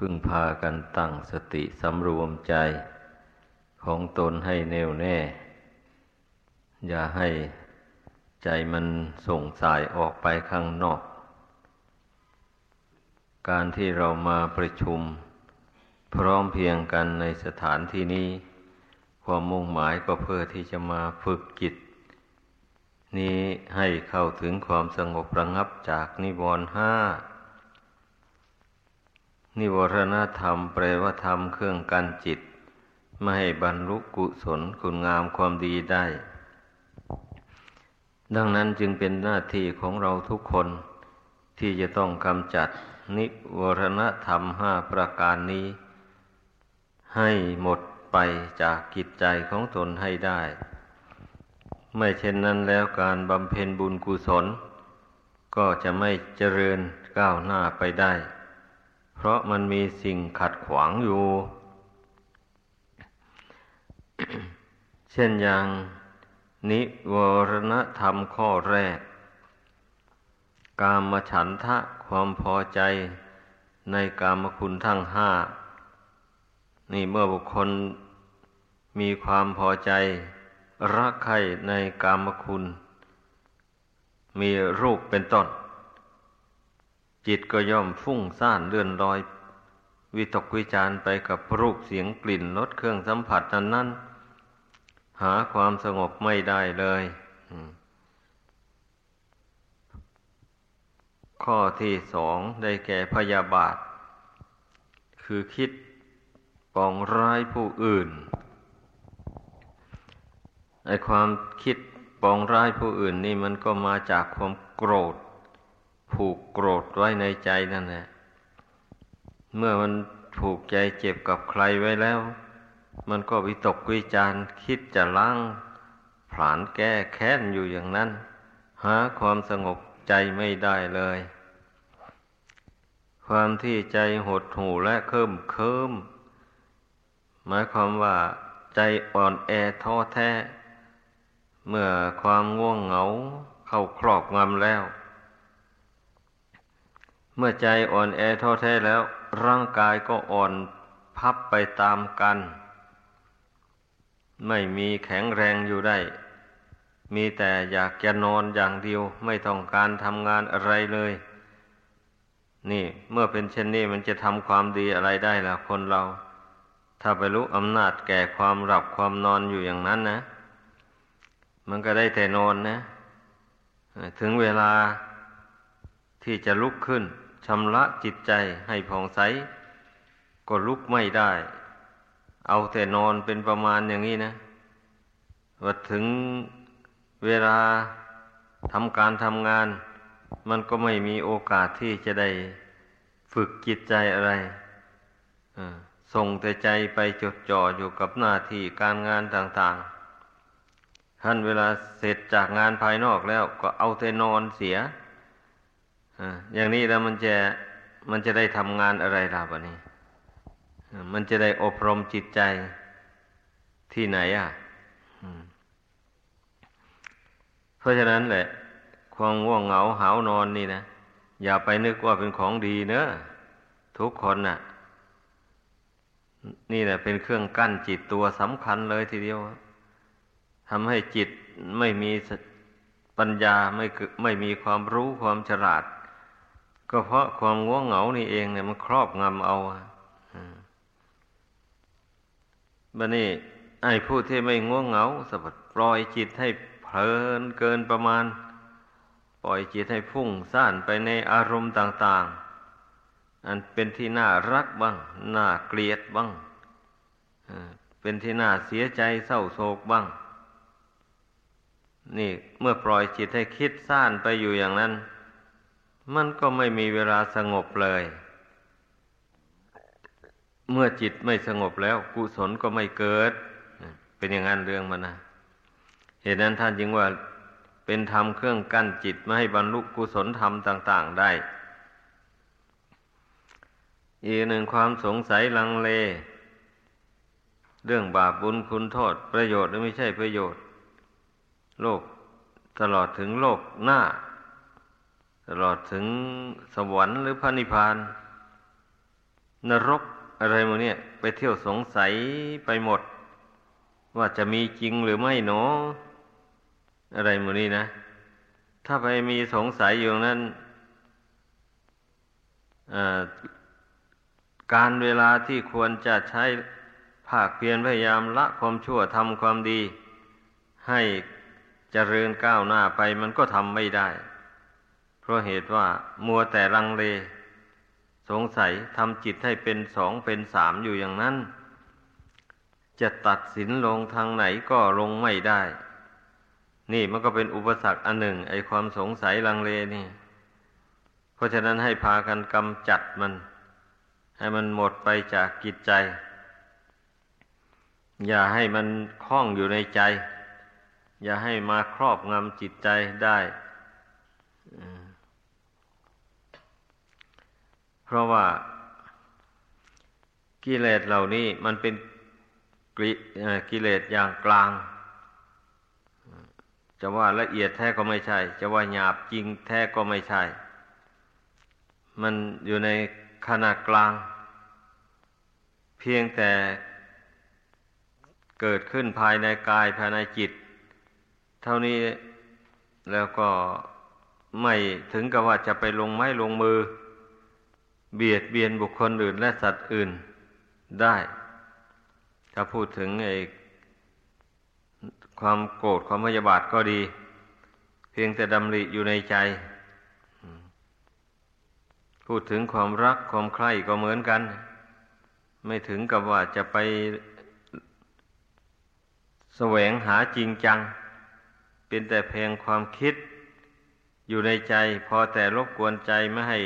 พึ่งพากันตั้งสติสำรวมใจของตนให้แน่วแน่ อย่าให้ใจมันส่งสายออกไปข้างนอก การที่เรามาประชุม พร้อมเพียงกันในสถานที่นี้ ความมุ่งหมายก็เพื่อที่จะมาฝึกจิต นี้ให้เข้าถึงความสงบระงับจากนิวรณ์ห้า นิวรณธรรมแปลว่าธรรมเครื่องกันจิต ไม่ให้บรรลุกุศลคุณงามความดีได้ ดังนั้นจึงเป็นหน้าที่ของเราทุกคน ที่จะต้องกำจัดนิวรณธรรมห้าประการนี้ ให้หมดไปจากกิจใจของตนให้ได้ ไม่เช่นนั้นแล้วการบำเพ็ญบุญกุศล ก็จะไม่เจริญก้าวหน้าไปได้ เพราะมันมีสิ่งขัดขวางอยู่ เช่นอย่างนิวรณธรรมข้อแรก กามฉันทะความพอใจในกามคุณทั้งห้า นี่เมื่อบุคคลมีความพอใจรักใครในกามคุณ มีรูปเป็นต้น จิตก็ย่อมฟุ้งซ่านเลื่อนลอย วิตกวิจารไปกับรูปเสียงกลิ่นรสเครื่องสัมผัสนั้นนั้นหาความสงบไม่ได้เลยข้อที่สองได้แก่พยาบาท คือคิดปองร้ายผู้อื่นไอความคิดปองร้ายผู้อื่นนี่มันก็มาจากความโกรธ ผูกโกรธไว้ในใจนั่นแหละ เมื่อมันผูกใจเจ็บกับใครไว้แล้ว มันก็วิตกวิจารคิดจะล้างผลาญแก้แค้นอยู่อย่างนั้น หาความสงบใจไม่ได้เลย ความที่ใจหดหู่และเคิมเคิมหมายความว่าใจอ่อนแอท้อแท้ เมื่อความง่วงเหงาเข้าครอบงำแล้ว เมื่อใจอ่อนแอท้อแท้แล้ว ร่างกายก็อ่อนพับไปตามกัน ไม่มีแข็งแรงอยู่ได้ มีแต่อยากจะนอนอย่างเดียว ไม่ต้องการทำงานอะไรเลย นี่เมื่อเป็นเช่นนี้มันจะทำความดีอะไรได้ล่ะคนเรา ถ้าไปรู้อำนาจแก่ความหลับความนอนอยู่อย่างนั้นนะ มันก็ได้แต่นอนนะ ถึงเวลาที่จะลุกขึ้น ชำระจิตใจให้ผ่องใส ก็ลุกไม่ได้ เอาแต่นอนเป็นประมาณอย่างนี้นะว่าถึงเวลาทำการทำงาน มันก็ไม่มีโอกาสที่จะได้ฝึกจิตใจอะไรส่งแต่ใจไปจดจ่ออยู่กับหน้าที่การงานต่าง ๆ ท่านเวลาเสร็จจากงานภายนอกแล้วก็เอาแต่นอนเสีย อย่างนี้แล้วมันจะมันจะได้ทำงานอะไรล่ะบะนี้ มันจะได้อบรมจิตใจที่ไหนอะเพราะฉะนั้นแหละ ความง่วงเหงาหานอนนี่นะ อย่าไปนึกว่าเป็นของดีเนอะทุกคนน่ะ นี่แหละเป็นเครื่องกั้นจิตตัวสำคัญเลยทีเดียวทำให้จิตไม่มีปัญญาไม่ไม่มีความรู้ความฉลาด ก็เพราะความง่วงเหงานี่เองเนี่ยมันครอบงำเอาบันนี้ ไอ้ผู้ที่ไม่ง่วงเหงาสบัดปล่อยจิตให้เพลินเกินประมาณ ปล่อยจิตให้พุ่งซ่านไปในอารมณ์ต่าง ๆ อันเป็นที่น่ารักบ้าง น่าเกลียดบ้างเป็นที่น่าเสียใจเศร้าโศกบ้าง นี่เมื่อปล่อยจิตให้คิดซ่านไปอยู่อย่างนั้น มันก็ไม่มีเวลาสงบเลย เมื่อจิตไม่สงบแล้ว กุศลก็ไม่เกิด เป็นอย่างนั้นเรื่องมันนะเหตุนั้นท่านจึงว่าเป็นธรรมเครื่องกั้นจิตไม่ให้บรรลุกุศลธรรมต่าง ๆได้ อีกหนึ่งความสงสัยลังเล เรื่องบาปบุญคุณโทษ ประโยชน์หรือไม่ใช่ประโยชน์ โลกตลอดถึงโลกหน้า ตลอดถึงสวรรค์หรือพระนิพพาน นรกอะไรโมเนี่ย ไปเที่ยวสงสัยไปหมด ว่าจะมีจริงหรือไม่หนอ อะไรโมนี่นะ ถ้าไปมีสงสัยอยู่นั้นการเวลาที่ควรจะใช้ภาคเพียรพยายามละความชั่วทำความดี ให้เจริญก้าวหน้าไปมันก็ทำไม่ได้ เพราะเหตุว่ามัวแต่ลังเล สงสัยทำจิตให้เป็นสองเป็นสามอยู่อย่างนั้น จะตัดสินลงทางไหนก็ลงไม่ได้ นี่มันก็เป็นอุปสรรคอันหนึ่ง ไอความสงสัยลังเลนี่ เพราะฉะนั้นให้พากันกำจัดมัน ให้มันหมดไปจากกิจใจ อย่าให้มันคล้องอยู่ในใจอย่าให้มาครอบงำจิตใจได้ เพราะว่ากิเลสเหล่านี้มันเป็นกิเลสอย่างกลาง จะว่าละเอียดแท้ก็ไม่ใช่ จะว่าหยาบจริงแท้ก็ไม่ใช่ มันอยู่ในขนาดกลาง เพียงแต่เกิดขึ้นภายในกายภายในจิต เท่านี้แล้วก็ไม่ถึงกับว่าจะไปลงไม้ลงมือ เบียดเบียนบุคคลอื่นและสัตว์อื่นได้ ถ้าพูดถึงไอ้ความโกรธความพยาบาทก็ดี เพียงแต่ดำริอยู่ในใจ พูดถึงความรักความใคร่ก็เหมือนกัน ไม่ถึงกับว่าจะไปแสวงหาจริงจัง เป็นแต่เพียงความคิดอยู่ในใจ พอแต่รบกวนใจไม่ให้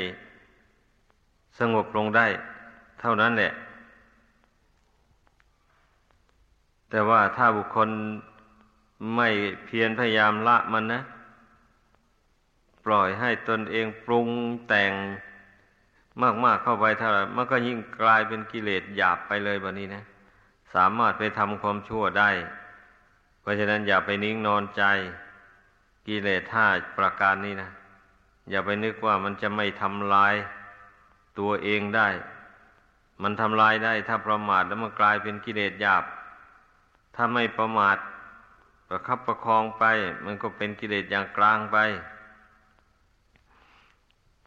สงบลงได้ เท่านั้นแหละ แต่ว่าถ้าบุคคลไม่เพียรพยายามละมันนะ ปล่อยให้ตนเองปรุงแต่งมากๆเข้าไปเท่าไหร่มันก็ยิ่งกลายเป็นกิเลสหยาบไปเลยแบบนี้นะ สามารถไปทำความชั่วได้ เพราะฉะนั้นอย่าไปนิ่งนอนใจ กิเลสท่าประการนี้นะ อย่าไปนึกว่ามันจะไม่ทำลาย ตัวเองได้ มันทำลายได้ถ้าประมาทแล้วมันกลายเป็นกิเลสหยาบ ถ้าไม่ประมาทประคับประคองไป มันก็เป็นกิเลสอย่างกลางไป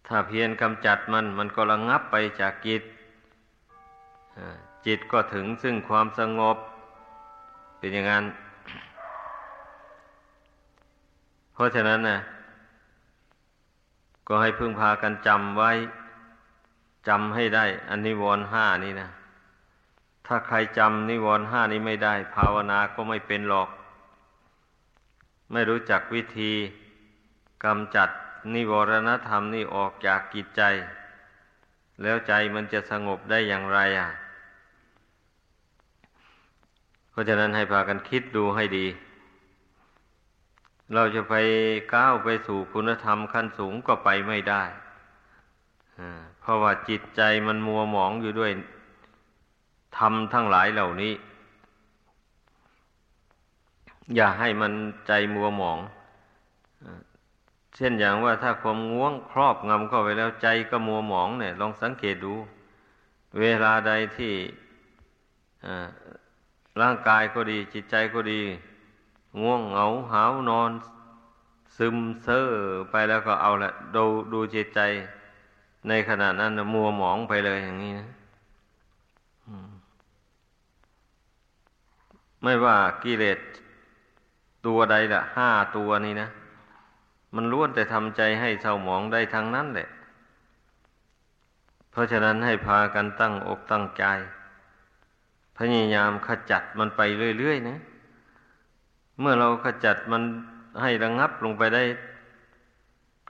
ถ้าเพียรกำจัดมัน มันก็ระงับไปจากกิจจิตก็ถึงซึ่งความสงบ เป็นอย่างนั้น เพราะฉะนั้นนะก็ให้พึ่งพากันจำไว้ จำให้ได้อันนิวรณ์ห้านี่นะ ถ้าใครจำนิวรณ์ห้านี้ไม่ได้ ภาวนาก็ไม่เป็นหรอก ไม่รู้จักวิธีกำจัดนิวรณธรรมนี่ออกจากกิจใจ แล้วใจมันจะสงบได้อย่างไรอะ เพราะฉะนั้นให้พากันคิดดูให้ดี เราจะไปก้าวไปสู่คุณธรรมขั้นสูงก็ไปไม่ได้ ราะว่าจิตใจมันมัวหมองอยู่ด้วยธรรมทั้งหลายเหล่านี้ อย่าให้มันใจมัวหมอง เช่นอย่างว่าถ้าความง่วงครอบงำเข้าไปแล้วใจก็มัวหมองเนี่ย ลองสังเกตดู เวลาใดที่ร่างกายก็ดี จิตใจก็ดี ง่วงเหงาหาวนอน ซึมเซ่อไปแล้วก็เอาละดูดูจิตใจ ในขณะนั้นมัวหมองไปเลยอย่างนี้นะไม่ว่ากิเลสตัวใดละห้าตัวนี้นะ มันล้วนแต่ทำใจให้เศร้าหมองได้ทั้งนั้นแหละ เพราะฉะนั้นให้พากันตั้งอกตั้งใจ พยายามขจัดมันไปเรื่อยๆนะ เมื่อเราขจัดมันให้ระงับลงไปได้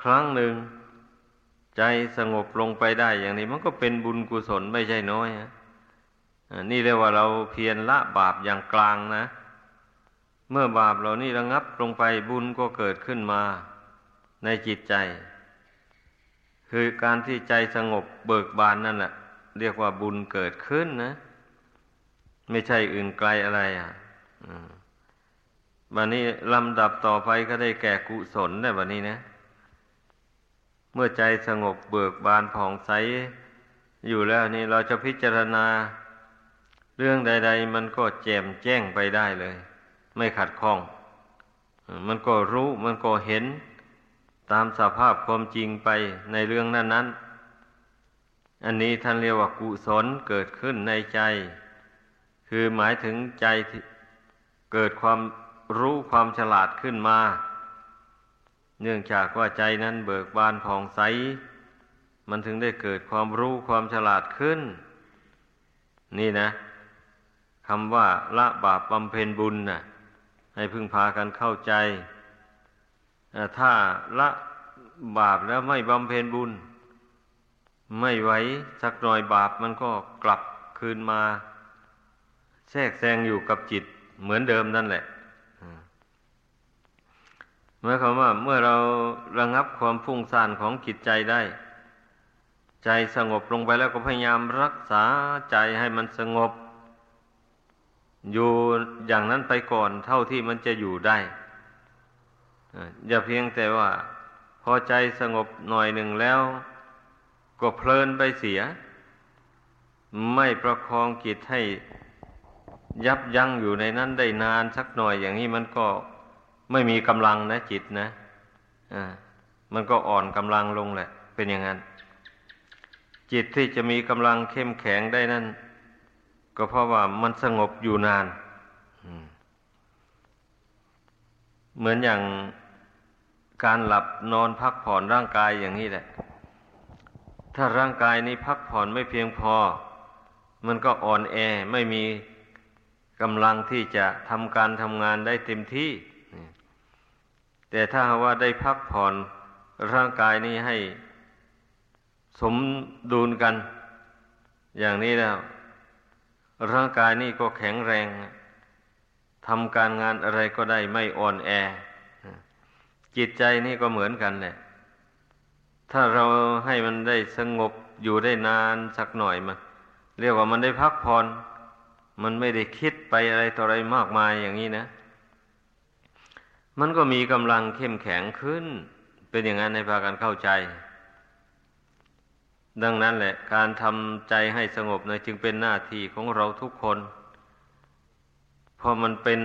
ครั้งหนึ่ง ใจสงบลงไปได้อย่างนี้ มันก็เป็นบุญกุศลไม่ใช่น้อยฮะนี่เรียกว่าเราเพียรละบาปอย่างกลางนะ เมื่อบาปเหล่านี้ระงับลงไปบุญก็เกิดขึ้นมาในจิตใจ คือการที่ใจสงบเบิกบานนั่นแหละเรียกว่าบุญเกิดขึ้นนะ ไม่ใช่อื่นไกลอะไรอะบันนี้ลำดับต่อไปก็ได้แก่กุศลได้บันนี้นะ มื่อใจสงบเบิกบานผ่องใส อยู่แล้วนี่เราจะพิจารณา เรื่องใด ๆ มันก็แจ่มแจ้งไปได้เลย ไม่ขัดข้อง มันก็รู้มันก็เห็น ตามสภาพความจริงไปในเรื่องนั้น ๆ อันนี้ท่านเรียกว่ากุศลเกิดขึ้นในใจ คือหมายถึงใจเกิดความรู้ความฉลาดขึ้นมา เนื่องจากว่าใจนั้นเบิกบานผ่องใส มันถึงได้เกิดความรู้ความฉลาดขึ้น นี่นะคำว่าละบาปบำเพ็ญบุญนะ่ะ ให้พึงพากันเข้าใจ ถ้าละบาปแล้วไม่บำเพ็ญบุญ ไม่ไหวสักหน่อยบาปมันก็กลับคืนมา แทรกแซงอยู่กับจิตเหมือนเดิมนั่นแหละ หมายความว่าเมื่อเราระงับความฟุ้งซ่านของจิตใจได้ ใจสงบลงไปแล้วก็พยายามรักษาใจให้มันสงบ อยู่อย่างนั้นไปก่อนเท่าที่มันจะอยู่ได้อย่าเพียงแต่ว่า พอใจสงบหน่อยหนึ่งแล้ว ก็เพลินไปเสีย ไม่ประคองจิตให้ยับยั้งอยู่ในนั้นได้นานสักหน่อยอย่างนี้มันก็ ไม่มีกำลังนะจิตนะอ่ามันก็อ่อนกำลังลงแหละ เป็นอย่างนั้น จิตที่จะมีกำลังเข้มแข็งได้นั่น ก็เพราะว่ามันสงบอยู่นานเหมือนอย่างการหลับนอนพักผ่อนร่างกายอย่างนี้แหละ ถ้าร่างกายนี้พักผ่อนไม่เพียงพอ มันก็อ่อนแอไม่มีกำลังที่จะทำการทำงานได้เต็มที่ แต่ถ้าว่าได้พักผ่อนร่างกายนี้ให้สมดุลกัน อย่างนี้แล้ว ร่างกายนี้ก็แข็งแรงทำการงานอะไรก็ได้ไม่อ่อนแอ จิตใจนี่ก็เหมือนกันแหละถ้าเราให้มันได้สงบอยู่ได้นานสักหน่อยมาเรียกว่ามันได้พักผ่อนมันไม่ได้คิดไปอะไรต่ออะไรมากมายอย่างนี้นะ มันก็มีกำลังเข้มแข็งขึ้น เป็นอย่างนั้นในพากันเข้าใจ ดังนั้นแหละ การทำใจให้สงบนะจึงเป็นหน้าที่ของเราทุกคนเพราะมันเป็น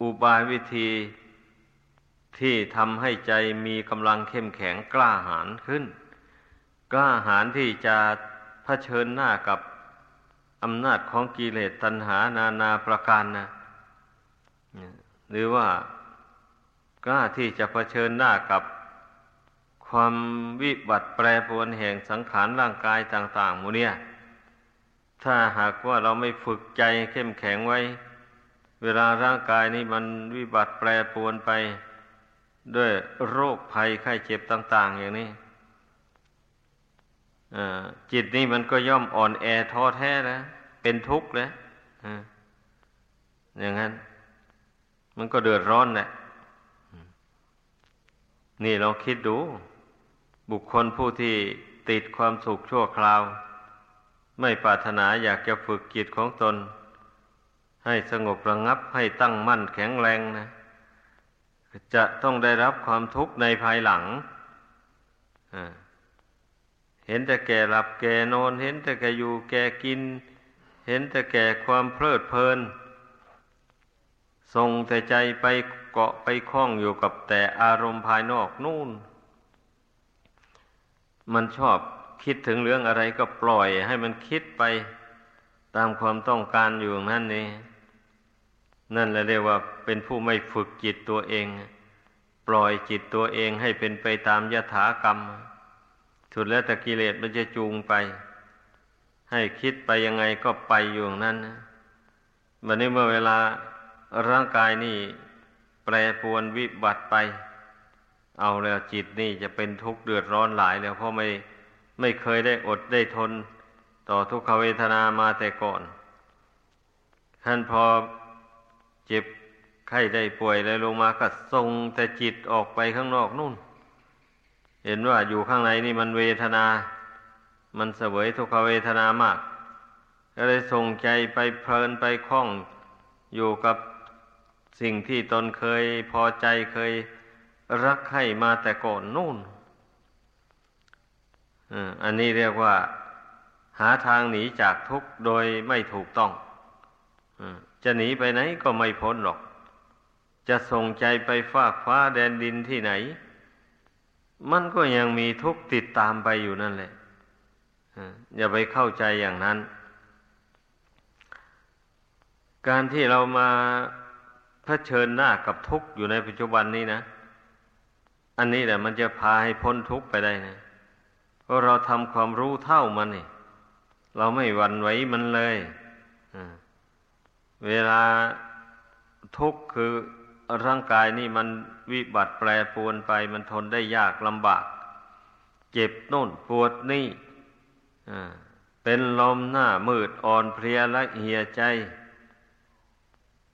อุบายวิธีที่ทำให้ใจมีกำลังเข้มแข็งกล้าหาญขึ้น กล้าหาญที่จะะเผชิญหน้ากับอำนาจของกิเลสตัณหานานาประการนะ หรือว่ากล้าที่จะเผชิญหน้ากับความวิบัติแปรปรวนแห่งสังขารร่างกายต่างๆมูเนี่ย ถ้าหากว่าเราไม่ฝึกใจเข้มแข็งไว้ เวลาร่างกายนี้มันวิบัติแปรปรวนไป ด้วยโรคภัยไข้เจ็บต่าง ๆ อย่างนี้จิตนี่มันก็ย่อมอ่อนแอท้อแท้นะเป็นทุกข์นะอย่างนั้น มันก็เดือดร้อนแหละนี่เราคิดดู บุคคลผู้ที่ติดความสุขชั่วคราว ไม่ปรารถนาอยากจะฝึกจิตของตน ให้สงบระงับให้ตั้งมั่นแข็งแรงนะ จะต้องได้รับความทุกข์ในภายหลังเห็นแต่แก่หลับแก่นอน เห็นแต่แก่อยู่แก่กิน เห็นแต่แก่ความเพลิดเพลิน ส่งแต่ใจไปเกาะไปคล้องอยู่กับแต่อารมณ์ภายนอกนู่น มันชอบคิดถึงเรื่องอะไรก็ปล่อยให้มันคิดไปตามความต้องการอยู่นั่นนี่นั่นแหละเรียกว่าเป็นผู้ไม่ฝึกจิตตัวเอง ปล่อยจิตตัวเองให้เป็นไปตามยถากรรม สุดแล้วแต่กิเลสมันจะจูงไป ให้คิดไปยังไงก็ไปอยู่นั้นนะวันนี้เมื่อเวลา ร่างกายนี่แปรปวนวิบัติไป เอาแล้วจิตนี่จะเป็นทุกข์เดือดร้อนหลายแล้วเพราะไม่ไม่เคยได้อดได้ทน ต่อทุกขเวทนามาแต่ก่อนท่านพอเจ็บไข้ได้ป่วยอะไรลงมาก็ส่งแต่จิตออกไปข้างนอกนู่น เห็นว่าอยู่ข้างในนี่มันเวทนา มันเสวยทุกขเวทนามาก ก็เลยส่งใจไปเพลินไปคล้องอยู่กับ สิ่งที่ตนเคยพอใจเคยรักใคร่มาแต่ก่อนนู่นอันนี้เรียกว่า หาทางหนีจากทุกข์โดยไม่ถูกต้องจะหนีไปไหนก็ไม่พ้นหรอก จะส่งใจไปฟากฟ้าแดนดินที่ไหน มันก็ยังมีทุกข์ติดตามไปอยู่นั่นแหละอย่าไปเข้าใจอย่างนั้น การที่เรามา เผชิญหน้ากับทุกข์อยู่ในปัจจุบันนี้นะ อันนี้แหละมันจะพาให้พ้นทุกข์ไปได้นะเพราะเราทำความรู้เท่ามันนี่เราไม่หวั่นไหวมันเลยเวลาทุกข์คือร่างกายนี่มันวิบัติแปรปรวนไป มันทนได้ยากลำบาก เจ็บโน่นปวดนี่เป็นลมหน้ามืดอ่อนเพลียและเหี่ยใจ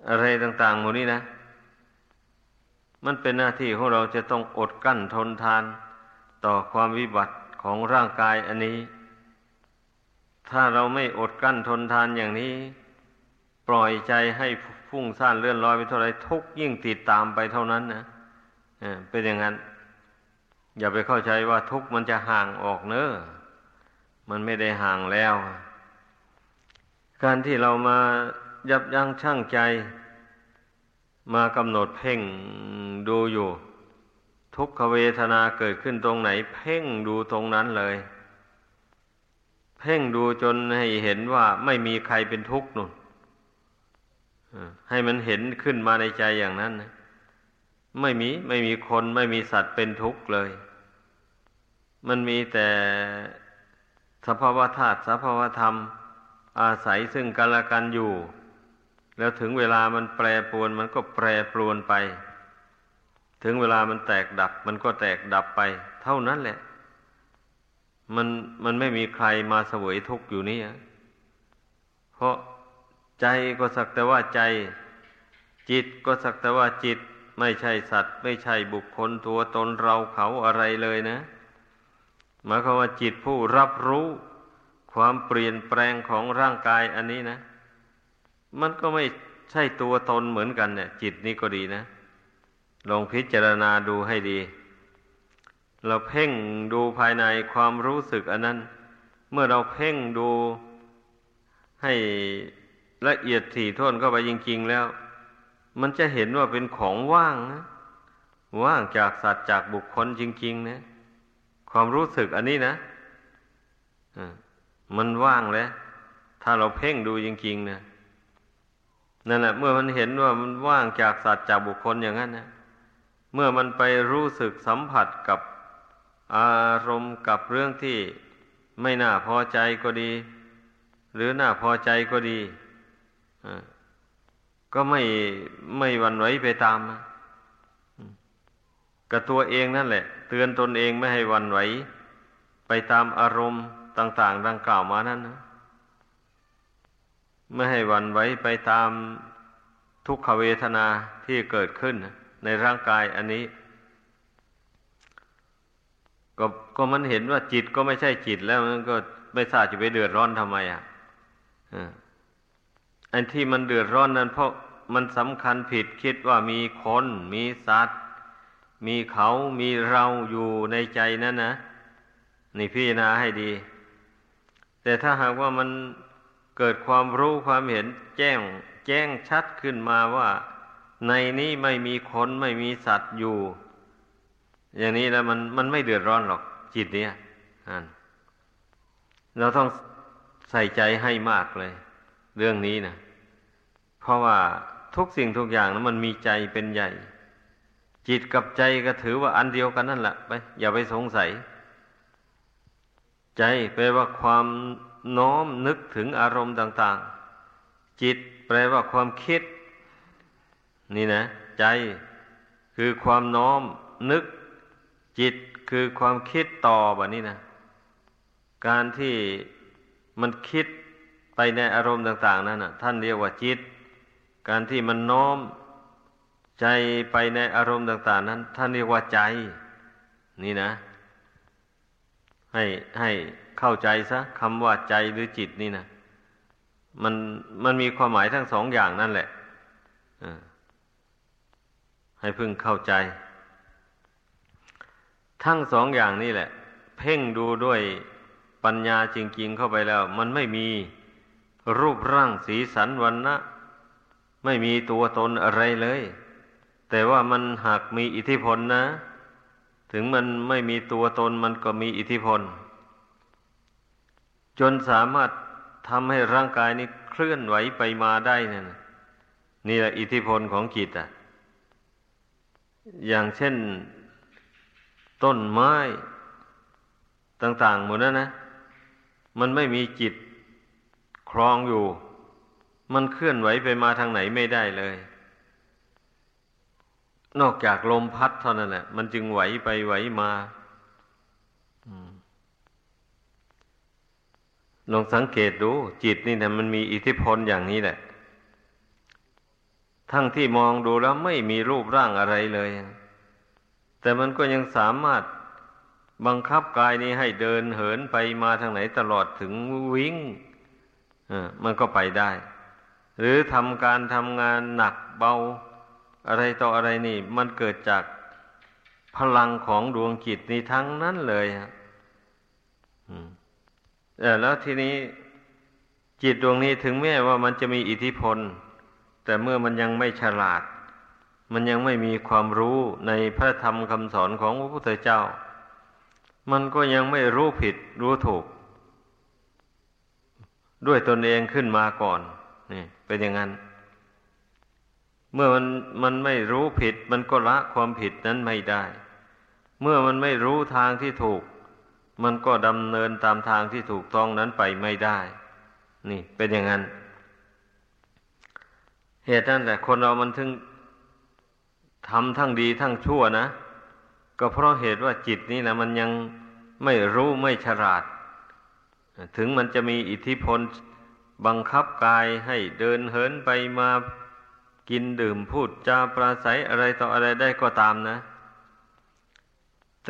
อะไรต่างๆหมดนี้นะ มันเป็นหน้าที่ของเราจะต้องอดกั้นทนทานต่อความวิบัติของร่างกายอันนี้ ถ้าเราไม่อดกั้นทนทานอย่างนี้ ปล่อยใจให้ฟุ้งซ่านเลื่อนลอยไปเท่าไรทุกยิ่งติดตามไปเท่านั้นนะเป็นอย่างนั้น อย่าไปเข้าใจว่าทุกมันจะห่างออกเนอะมันไม่ได้ห่างแล้ว การที่เรามา ยับยั้งชั่งใจ มากำหนดเพ่งดูอยู่ ทุกขเวทนาเกิดขึ้นตรงไหน เพ่งดูตรงนั้นเลย เพ่งดูจนให้เห็นว่าไม่มีใครเป็นทุกข์นุ่นให้มันเห็นขึ้นมาในใจอย่างนั้นนะไม่มีไม่มีคนไม่มีสัตว์เป็นทุกข์เลย มันมีแต่สภาวธาตุสภาวธรรม อาศัยซึ่งกันและกันอยู่ แล้วถึงเวลามันแปรปรวนมันก็แปรปรวนไป ถึงเวลามันแตกดับ มันก็แตกดับไป เท่านั้นแหละ มันมันไม่มีใครมาเสวยทุกข์อยู่นี่เพราะใจก็สักแต่ว่าใจ จิตก็สักแต่ว่าจิต ไม่ใช่สัตว์ ไม่ใช่บุคคลตัวตนเราเขาอะไรเลยนะหมายความว่าจิตผู้รับรู้ ความเปลี่ยนแปลงของร่างกายอันนี้นะ มันก็ไม่ใช่ตัวตนเหมือนกันเนี่ย จิตนี้ก็ดีนะ ลองพิจารณาดูให้ดี เราเพ่งดูภายในความรู้สึกอันนั้น เมื่อเราเพ่งดูให้ละเอียดถี่ถ้วนเข้าไปจริง ๆ แล้ว มันจะเห็นว่าเป็นของว่างนะว่างจากสัตว์จากบุคคลจริง ๆ นะ ความรู้สึกอันนี้นะมันว่างแล้ว ถ้าเราเพ่งดูจริง ๆ นะ นั่นแหละเมื่อมันเห็นว่ามันว่างจากสัตว์จากบุคคลอย่างนั้นนะเมื่อมันไปรู้สึกสัมผัสกับอารมณ์กับเรื่องที่ไม่น่าพอใจก็ดี หรือน่าพอใจก็ดีก็ไม่ไม่วันไหวไปตามกับตัวเองนั่นแหละ เตือนตนเองไม่ให้วันไหว ไปตามอารมณ์ต่าง ๆ ดังกล่าวมานั้นนะ ไม่ให้วันไหวไปตามทุกขเวทนาที่เกิดขึ้นในร่างกายอันนี้ ก็ก็มันเห็นว่าจิตก็ไม่ใช่จิตแล้วมันก็ไม่ทราบจะไปเดือดร้อนทำไมอะอันที่มันเดือดร้อนนั้นเพราะมันสำคัญผิดคิดว่ามีคน มีสัตว์ มีเขามีเราอยู่ในใจนั่นนะนี่พี่นาให้ดี แต่ถ้าหากว่ามัน เกิดความรู้ความเห็นแจ้งแจ้งชัดขึ้นมาว่า ในนี้ไม่มีคนไม่มีสัตว์อยู่ อย่างนี้แล้วมันมันไม่เดือดร้อนหรอกจิตเนี้ยเราต้องใส่ใจให้มากเลย เรื่องนี้นะเพราะว่าทุกสิ่งทุกอย่างนะมันมีใจเป็นใหญ่ จิตกับใจก็ถือว่าอันเดียวกันนั่นแหละไปอย่าไปสงสัย ใจแปลว่าความ น้อมนึกถึงอารมณ์ต่าง ๆ จิตแปลว่าความคิด นี่นะ ใจคือความน้อมนึก จิตคือความคิดต่อแบบนี้นะ การที่มันคิดไปในอารมณ์ต่าง ๆ นั้นนะท่านเรียกว่าจิต การที่มันน้อมใจไปในอารมณ์ต่าง ๆ นั้น ท่านเรียกว่าใจ นี่นะ ให้ให้ เข้าใจซะคำว่าใจหรือจิตนี่นะมันมันมีความหมายทั้งสองอย่างนั่นแหละให้พึ่งเข้าใจ ทั้งสองอย่างนี่แหละ เพ่งดูด้วยปัญญาจริง ๆ เข้าไปแล้ว มันไม่มีรูปร่างสีสันวันนะไม่มีตัวตนอะไรเลย แต่ว่ามันหากมีอิทธิพลนะ ถึงมันไม่มีตัวตนมันก็มีอิทธิพล จนสามารถทำให้ร่างกายนี้เคลื่อนไหวไปมาได้นี่นนี่แหละอิทธิพลของจิตอะ อย่างเช่นต้นไม้ต่าง ๆ หมดนั้นนะ มันไม่มีจิตครองอยู่ มันเคลื่อนไหวไปมาทางไหนไม่ได้เลย นอกจากลมพัดเท่านั้นแหละ มันจึงไหวไปไหวมา ลองสังเกตดู จิตนี่นะมันมีอิทธิพลอย่างนี้แหละ ทั้งที่มองดูแล้วไม่มีรูปร่างอะไรเลย แต่มันก็ยังสามารถบังคับกายนี้ให้เดินเหินไปมาทางไหนตลอดถึงวิ่งมันก็ไปได้ หรือทำการทำงานหนักเบา อะไรต่ออะไรนี่ มันเกิดจากพลังของดวงจิตนี้ทั้งนั้นเลยฮะ แล้วทีนี้จิตดวงนี้ถึงแม้ว่ามันจะมีอิทธิพล แต่เมื่อมันยังไม่ฉลาด มันยังไม่มีความรู้ในพระธรรมคำสอนของพระพุทธเจ้า มันก็ยังไม่รู้ผิดรู้ถูก ด้วยตนเองขึ้นมาก่อนนี่เป็นอย่างนั้น เมื่อมันมันไม่รู้ผิด มันก็ละความผิดนั้นไม่ได้ เมื่อมันไม่รู้ทางที่ถูก มันก็ดำเนินตามทางที่ถูกต้องนั้นไปไม่ได้ นี่เป็นอย่างนั้น เหตุนั้นแหละ คนเรามันถึงทำทั้งดีทั้งชั่วนะ ก็เพราะเหตุว่าจิตนี่นะมันยังไม่รู้ไม่ฉลาด ถึงมันจะมีอิทธิพลบังคับกายให้เดินเหินไปมากินดื่มพูดจาปราศัยอะไรต่ออะไรได้ก็ตามนะ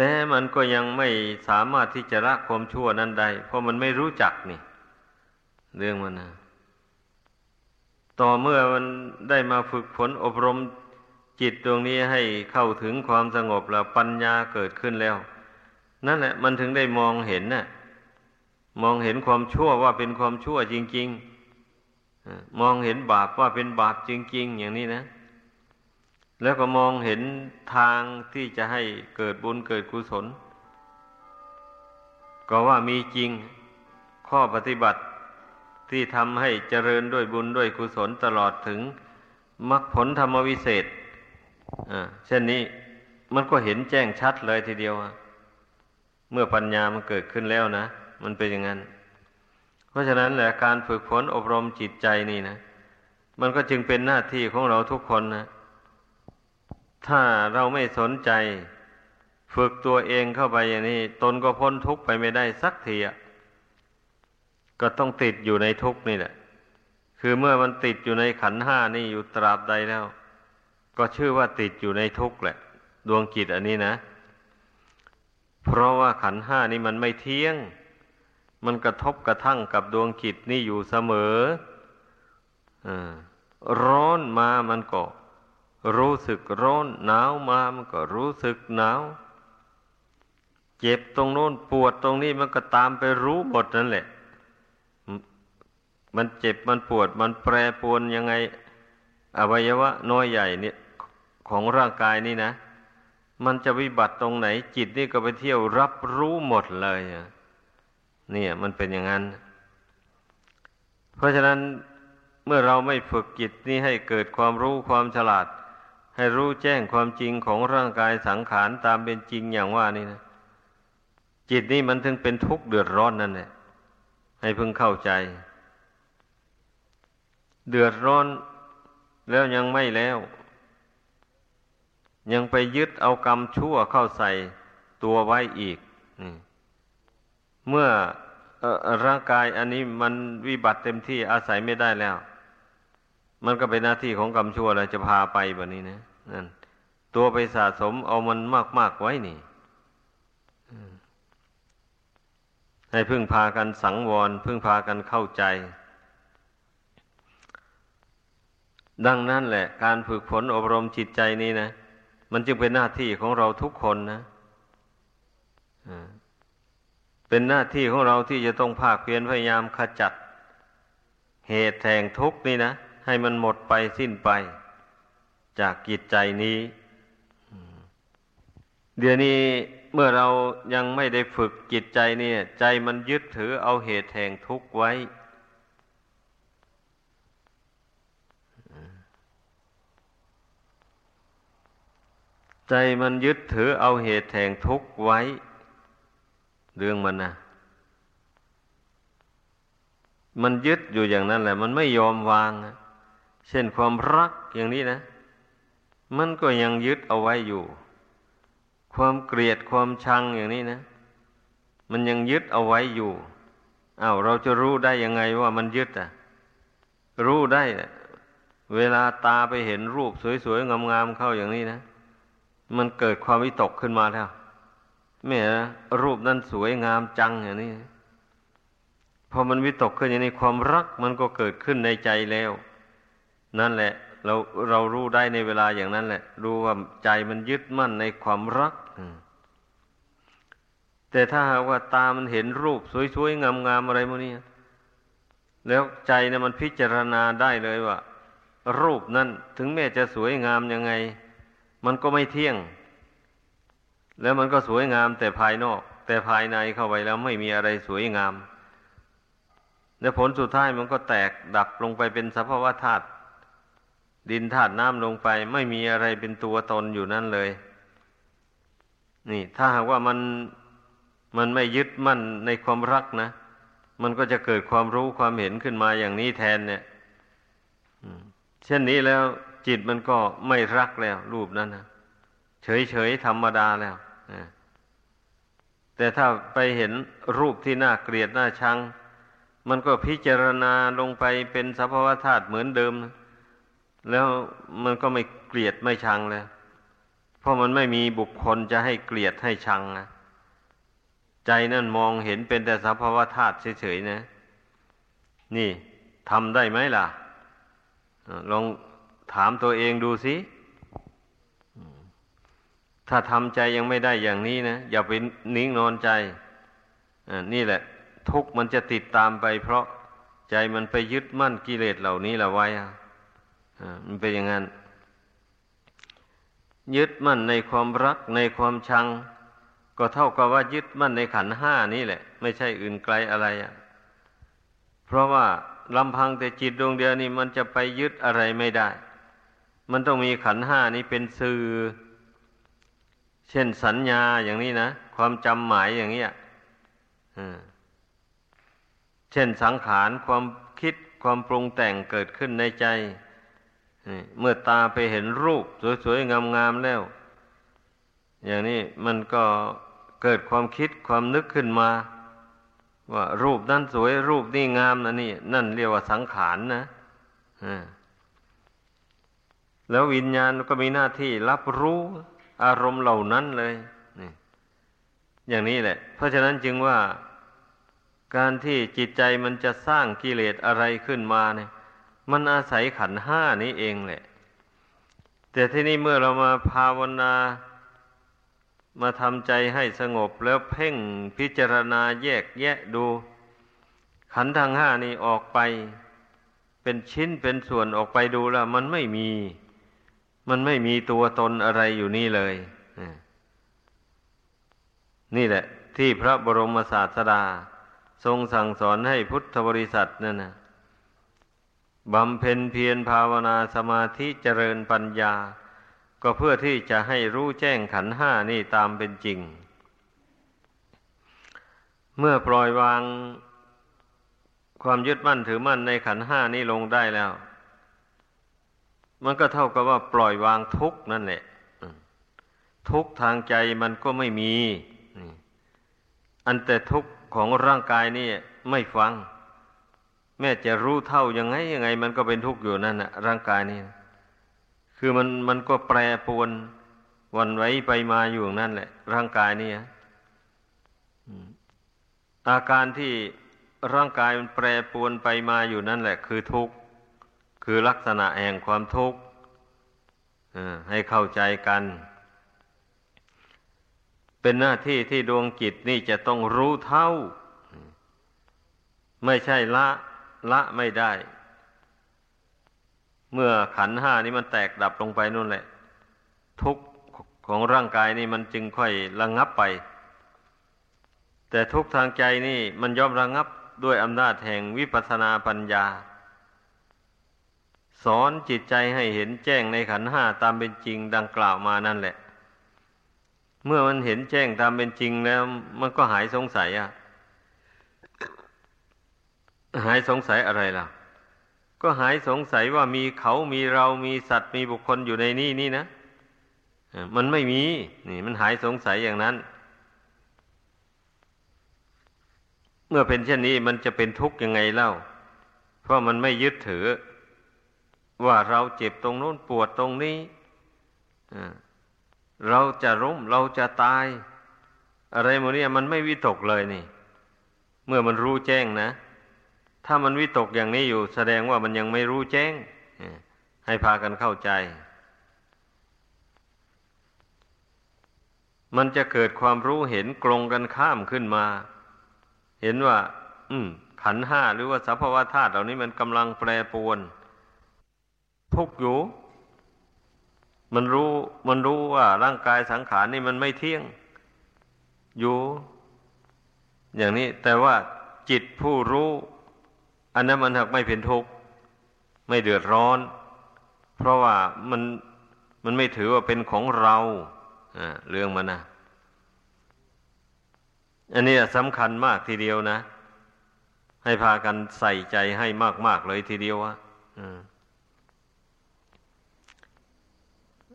แต่มันก็ยังไม่สามารถที่จะละความชั่วนั้นได้ เพราะมันไม่รู้จักนี่ เรื่องมันนะต่อเมื่อมันได้มาฝึกฝนอบรมจิตตรงนี้ให้เข้าถึงความสงบแล้วปัญญาเกิดขึ้นแล้ว นั่นแหละ มันถึงได้มองเห็นนะ่ะมองเห็นความชั่วว่าเป็นความชั่วจริง ๆมองเห็นบาปว่าเป็นบาปจริง ๆ อย่างนี้นะ แล้วก็มองเห็นทางที่จะให้เกิดบุญเกิดกุศล ก็ว่ามีจริงข้อปฏิบัติที่ทำให้เจริญด้วยบุญด้วยกุศลตลอดถึงมรรคผลธรรมวิเศษเช่นนี้มันก็เห็นแจ้งชัดเลยทีเดียวเมื่อปัญญามันเกิดขึ้นแล้วนะ มันเป็นอย่างนั้น เพราะฉะนั้นแหละการฝึกฝนอบรมจิตใจนี่นะ มันก็จึงเป็นหน้าที่ของเราทุกคนนะ ถ้าเราไม่สนใจ ฝึกตัวเองเข้าไปอย่างนี้ ตนก็พ้นทุกข์ไปไม่ได้สักทีอะก็ต้องติดอยู่ในทุกข์นี่แหละ คือเมื่อมันติดอยู่ในขันห้านี่อยู่ตราบใดแล้ว ก็ชื่อว่าติดอยู่ในทุกข์แหละ ดวงจิตอันนี้นะ เพราะว่าขันห้านี่มันไม่เที่ยง มันกระทบกระทั่งกับดวงจิตนี่อยู่เสมออร้อนมามันก็ รู้สึกร้อนหนาวมามันก็รู้สึกหนาว เจ็บตรงโน้นปวดตรงนี้มันก็ตามไปรู้หมดนั่นแหละ มันเจ็บมันปวดมันแปรปวนยังไง อวัยวะน้อยใหญ่เนี่ยของร่างกายนี่นะ มันจะวิบัติตรงไหน จิตนี่ก็ไปเที่ยวรับรู้หมดเลยเนี่ยมันเป็นอย่างนั้น เพราะฉะนั้นเมื่อเราไม่ฝึกจิตนี้ให้เกิดความรู้ความฉลาด ให้รู้แจ้งความจริงของร่างกายสังขารตามเป็นจริงอย่างว่านี่นะจิตนี่มันถึงเป็นทุกข์เดือดร้อนนั่นแหละให้พึงเข้าใจ เดือดร้อนแล้วยังไม่แล้ว ยังไปยึดเอากรรมชั่วเข้าใส่ตัวไว้อีกเมื่อร่างกายอันนี้มันวิบัติเต็มที่อาศัยไม่ได้แล้ว มันก็เป็นหน้าที่ของกรรมชั่วเราจะพาไปแบบนี้นะ นั่นตัวไปสะสมเอามันมากๆไว้นี่ให้พึ่งพากันสังวร พึ่งพากันเข้าใจ ดังนั้นแหละ การฝึกฝนอบรมจิตใจนี้นะ มันจึงเป็นหน้าที่ของเราทุกคนนะเป็นหน้าที่ของเราที่จะต้องภาคเพียรพยายามขจัด เหตุแห่งทุกข์นี่นะ ให้มันหมดไปสิ้นไป จากกิจใจนี้เดี๋ยวนี้เมื่อเรายังไม่ได้ฝึกจิตใจเนี่ย ใจมันยึดถือเอาเหตุแห่งทุกข์ไว้ ใจมันยึดถือเอาเหตุแห่งทุกข์ไว้ เรื่องมันนะมันยึดอยู่อย่างนั้นแหละ มันไม่ยอมวาง เช่นความรักอย่างนี้นะ มันก็ยังยึดเอาไว้อยู่ ความเกลียดความชังอย่างนี้นะ มันยังยึดเอาไว้อยู่อา้าวเราจะรู้ได้ยังไงว่ามันยึดอะ รู้ได้เวลาตาไปเห็นรูปสวยๆงามๆเข้าอย่างนี้นะ มันเกิดความวิตกขึ้นมาแล้วแม่รูปนั้นสวยงามจังอย่างนี้พอมันวิตกขึ้นอย่างนี้ความรักมันก็เกิดขึ้นในใจแล้ว นั่นแหละ เราเรารู้ได้ในเวลาอย่างนั้นแหละ รู้ว่าใจมันยึดมั่นในความรักแต่ถ้าหากว่าตามันเห็นรูปสวยๆงามๆอะไรพวกนี้แล้วใจเนี่ยมันพิจารณาได้เลยว่า รูปนั้นถึงแม้จะสวยงามยังไง มันก็ไม่เที่ยง แล้วมันก็สวยงามแต่ภายนอก แต่ภายในเข้าไปแล้วไม่มีอะไรสวยงาม และผลสุดท้ายมันก็แตกดับลงไปเป็นสภาวะธาตุ ดินธาตุน้ำลงไปไม่มีอะไรเป็นตัวตนอยู่นั่นเลย นี่ ถ้าหากว่ามันมันไม่ยึดมั่นในความรักนะ มันก็จะเกิดความรู้ความเห็นขึ้นมาอย่างนี้แทนเนี่ยเช่นนี้แล้วจิตมันก็ไม่รักแล้ว รูปนั้นนะเฉยเฉยธรรมดาแล้วแต่ถ้าไปเห็นรูปที่น่าเกลียดน่าชัง มันก็พิจารณาลงไปเป็นสภาวธาตุเหมือนเดิมนะ แล้วมันก็ไม่เกลียดไม่ชังแล้วเพราะมันไม่มีบุคคลจะให้เกลียดให้ชังนะใจนั่นมองเห็นเป็นแต่สภาวะธาตุเฉยๆนะ นี่ทำได้ไหมล่ะ ลองถามตัวเองดูสิ ถ้าทำใจยังไม่ได้อย่างนี้นะ อย่าไปนิ่งนอนใจนี่แหละ ทุกมันจะติดตามไป เพราะใจมันไปยึดมั่นกิเลสเหล่านี้ละไว้อะ มันเป็นอย่างนั้น ยึดมั่นในความรักในความชัง ก็เท่ากับว่ายึดมั่นในขันห้านี่แหละ ไม่ใช่อื่นไกลอะไรอะ เพราะว่าลำพังแต่จิตดวงเดียวนี่มันจะไปยึดอะไรไม่ได้ มันต้องมีขันห้านี้เป็นสื่อ เช่นสัญญาอย่างนี้นะ ความจำหมายอย่างนี้อะเช่นสังขารความคิดความปรุงแต่งเกิดขึ้นในใจ เมื่อตาไปเห็นรูป สวยๆ งามๆแล้ว อย่างนี้มันก็เกิดความคิดความนึกขึ้นมา ว่ารูปนั้นสวยรูปนี่งามนะนี่ นั่นเรียกว่าสังขารนะแล้ววิญญาณก็มีหน้าที่รับรู้อารมณ์เหล่านั้นเลยนี่อย่างนี้แหละ เพราะฉะนั้นจึงว่าการที่จิตใจมันจะสร้างกิเลสอะไรขึ้นมาเนี่ย มันอาศัยขันห้านี้เองแหละ แต่ที่นี่เมื่อเรามาภาวนา มาทำใจให้สงบแล้วเพ่งพิจารณาแยกแยะดู ขันทางห้านี้ออกไป เป็นชิ้นเป็นส่วนออกไปดูแล้วมันไม่มี มันไม่มีตัวตนอะไรอยู่นี่เลย นี่แหละ ที่พระบรมศาสดา ทรงสั่งสอนให้พุทธบริษัทนั่นนะ บำเพ็ญเพียรภาวนาสมาธิเจริญปัญญา ก็เพื่อที่จะให้รู้แจ้งขันห้านี่ตามเป็นจริง เมื่อปล่อยวางความยึดมั่นถือมั่นในขันห้านี้ลงได้แล้ว มันก็เท่ากับว่าปล่อยวางทุกนั่นแหละทุกทางใจมันก็ไม่มี อันแต่ทุกของร่างกายนี่ไม่ฟัง แม้จะรู้เท่ายังไงยังไง มันก็เป็นทุกข์อยู่นั่นนะร่างกายนี่คือมันมันก็แปรปรวนวันไว้ไปมาอยู่นั่นแหละ ร่างกายนี่อาการที่ร่างกายมันแปรปรวนไปมาอยู่นั่นแหละ คือทุกข์คือลักษณะแห่งความทุกข์ให้เข้าใจกัน เป็นหน้าที่ที่ดวงจิตนี่จะต้องรู้เท่า ไม่ใช่ละ ละไม่ได้ เมื่อขันห้านี้มันแตกดับลงไปนู่นแหละ ทุกของร่างกายนี่มันจึงค่อยระงงับไป แต่ทุกทางใจนี่มันย่อมระงงับด้วยอำนาจแห่งวิปัสสนาปัญญา สอนจิตใจให้เห็นแจ้งในขันห้าตามเป็นจริงดังกล่าวมานั่นแหละ เมื่อมันเห็นแจ้งตามเป็นจริงแล้ว มันก็หายสงสัยอะ หายสงสัยอะไรล่ะ ก็หายสงสัยว่ามีเขามีเรามีสัตว์มีบุคคลอยู่ในนี่นี่นะมันไม่มี นี่มันหายสงสัยอย่างนั้น เมื่อเป็นเช่นนี้มันจะเป็นทุกข์ยังไงเล่า เพราะมันไม่ยึดถือ ว่าเราเจ็บตรงโน้นปวดตรงนี้เราจะร่มเราจะตาย อะไรโมเนี่ยมันไม่วิตกเลยนี่ เมื่อมันรู้แจ้งนะ ถ้ามันวิตกอย่างนี้อยู่ แสดงว่ามันยังไม่รู้แจ้ง ให้พากันเข้าใจ มันจะเกิดความรู้เห็นกลงกันข้ามขึ้นมา เห็นว่า อืม ขันห้าหรือว่าสภาวะธาตุเหล่านี้มันกำลังแปรปรวนทุกอยู่ มันรู้มันรู้ว่าร่างกายสังขารนี่มันไม่เที่ยง อยู่ อย่างนี้แต่ว่าจิตผู้รู้ อันนั้นมันหักไม่เป็นทุกข์ไม่เดือดร้อน เพราะว่ามันมันไม่ถือว่าเป็นของเราเรื่องมันนะอันนี้สำคัญมากทีเดียวนะ ให้พากันใส่ใจให้มากๆเลยทีเดียววะ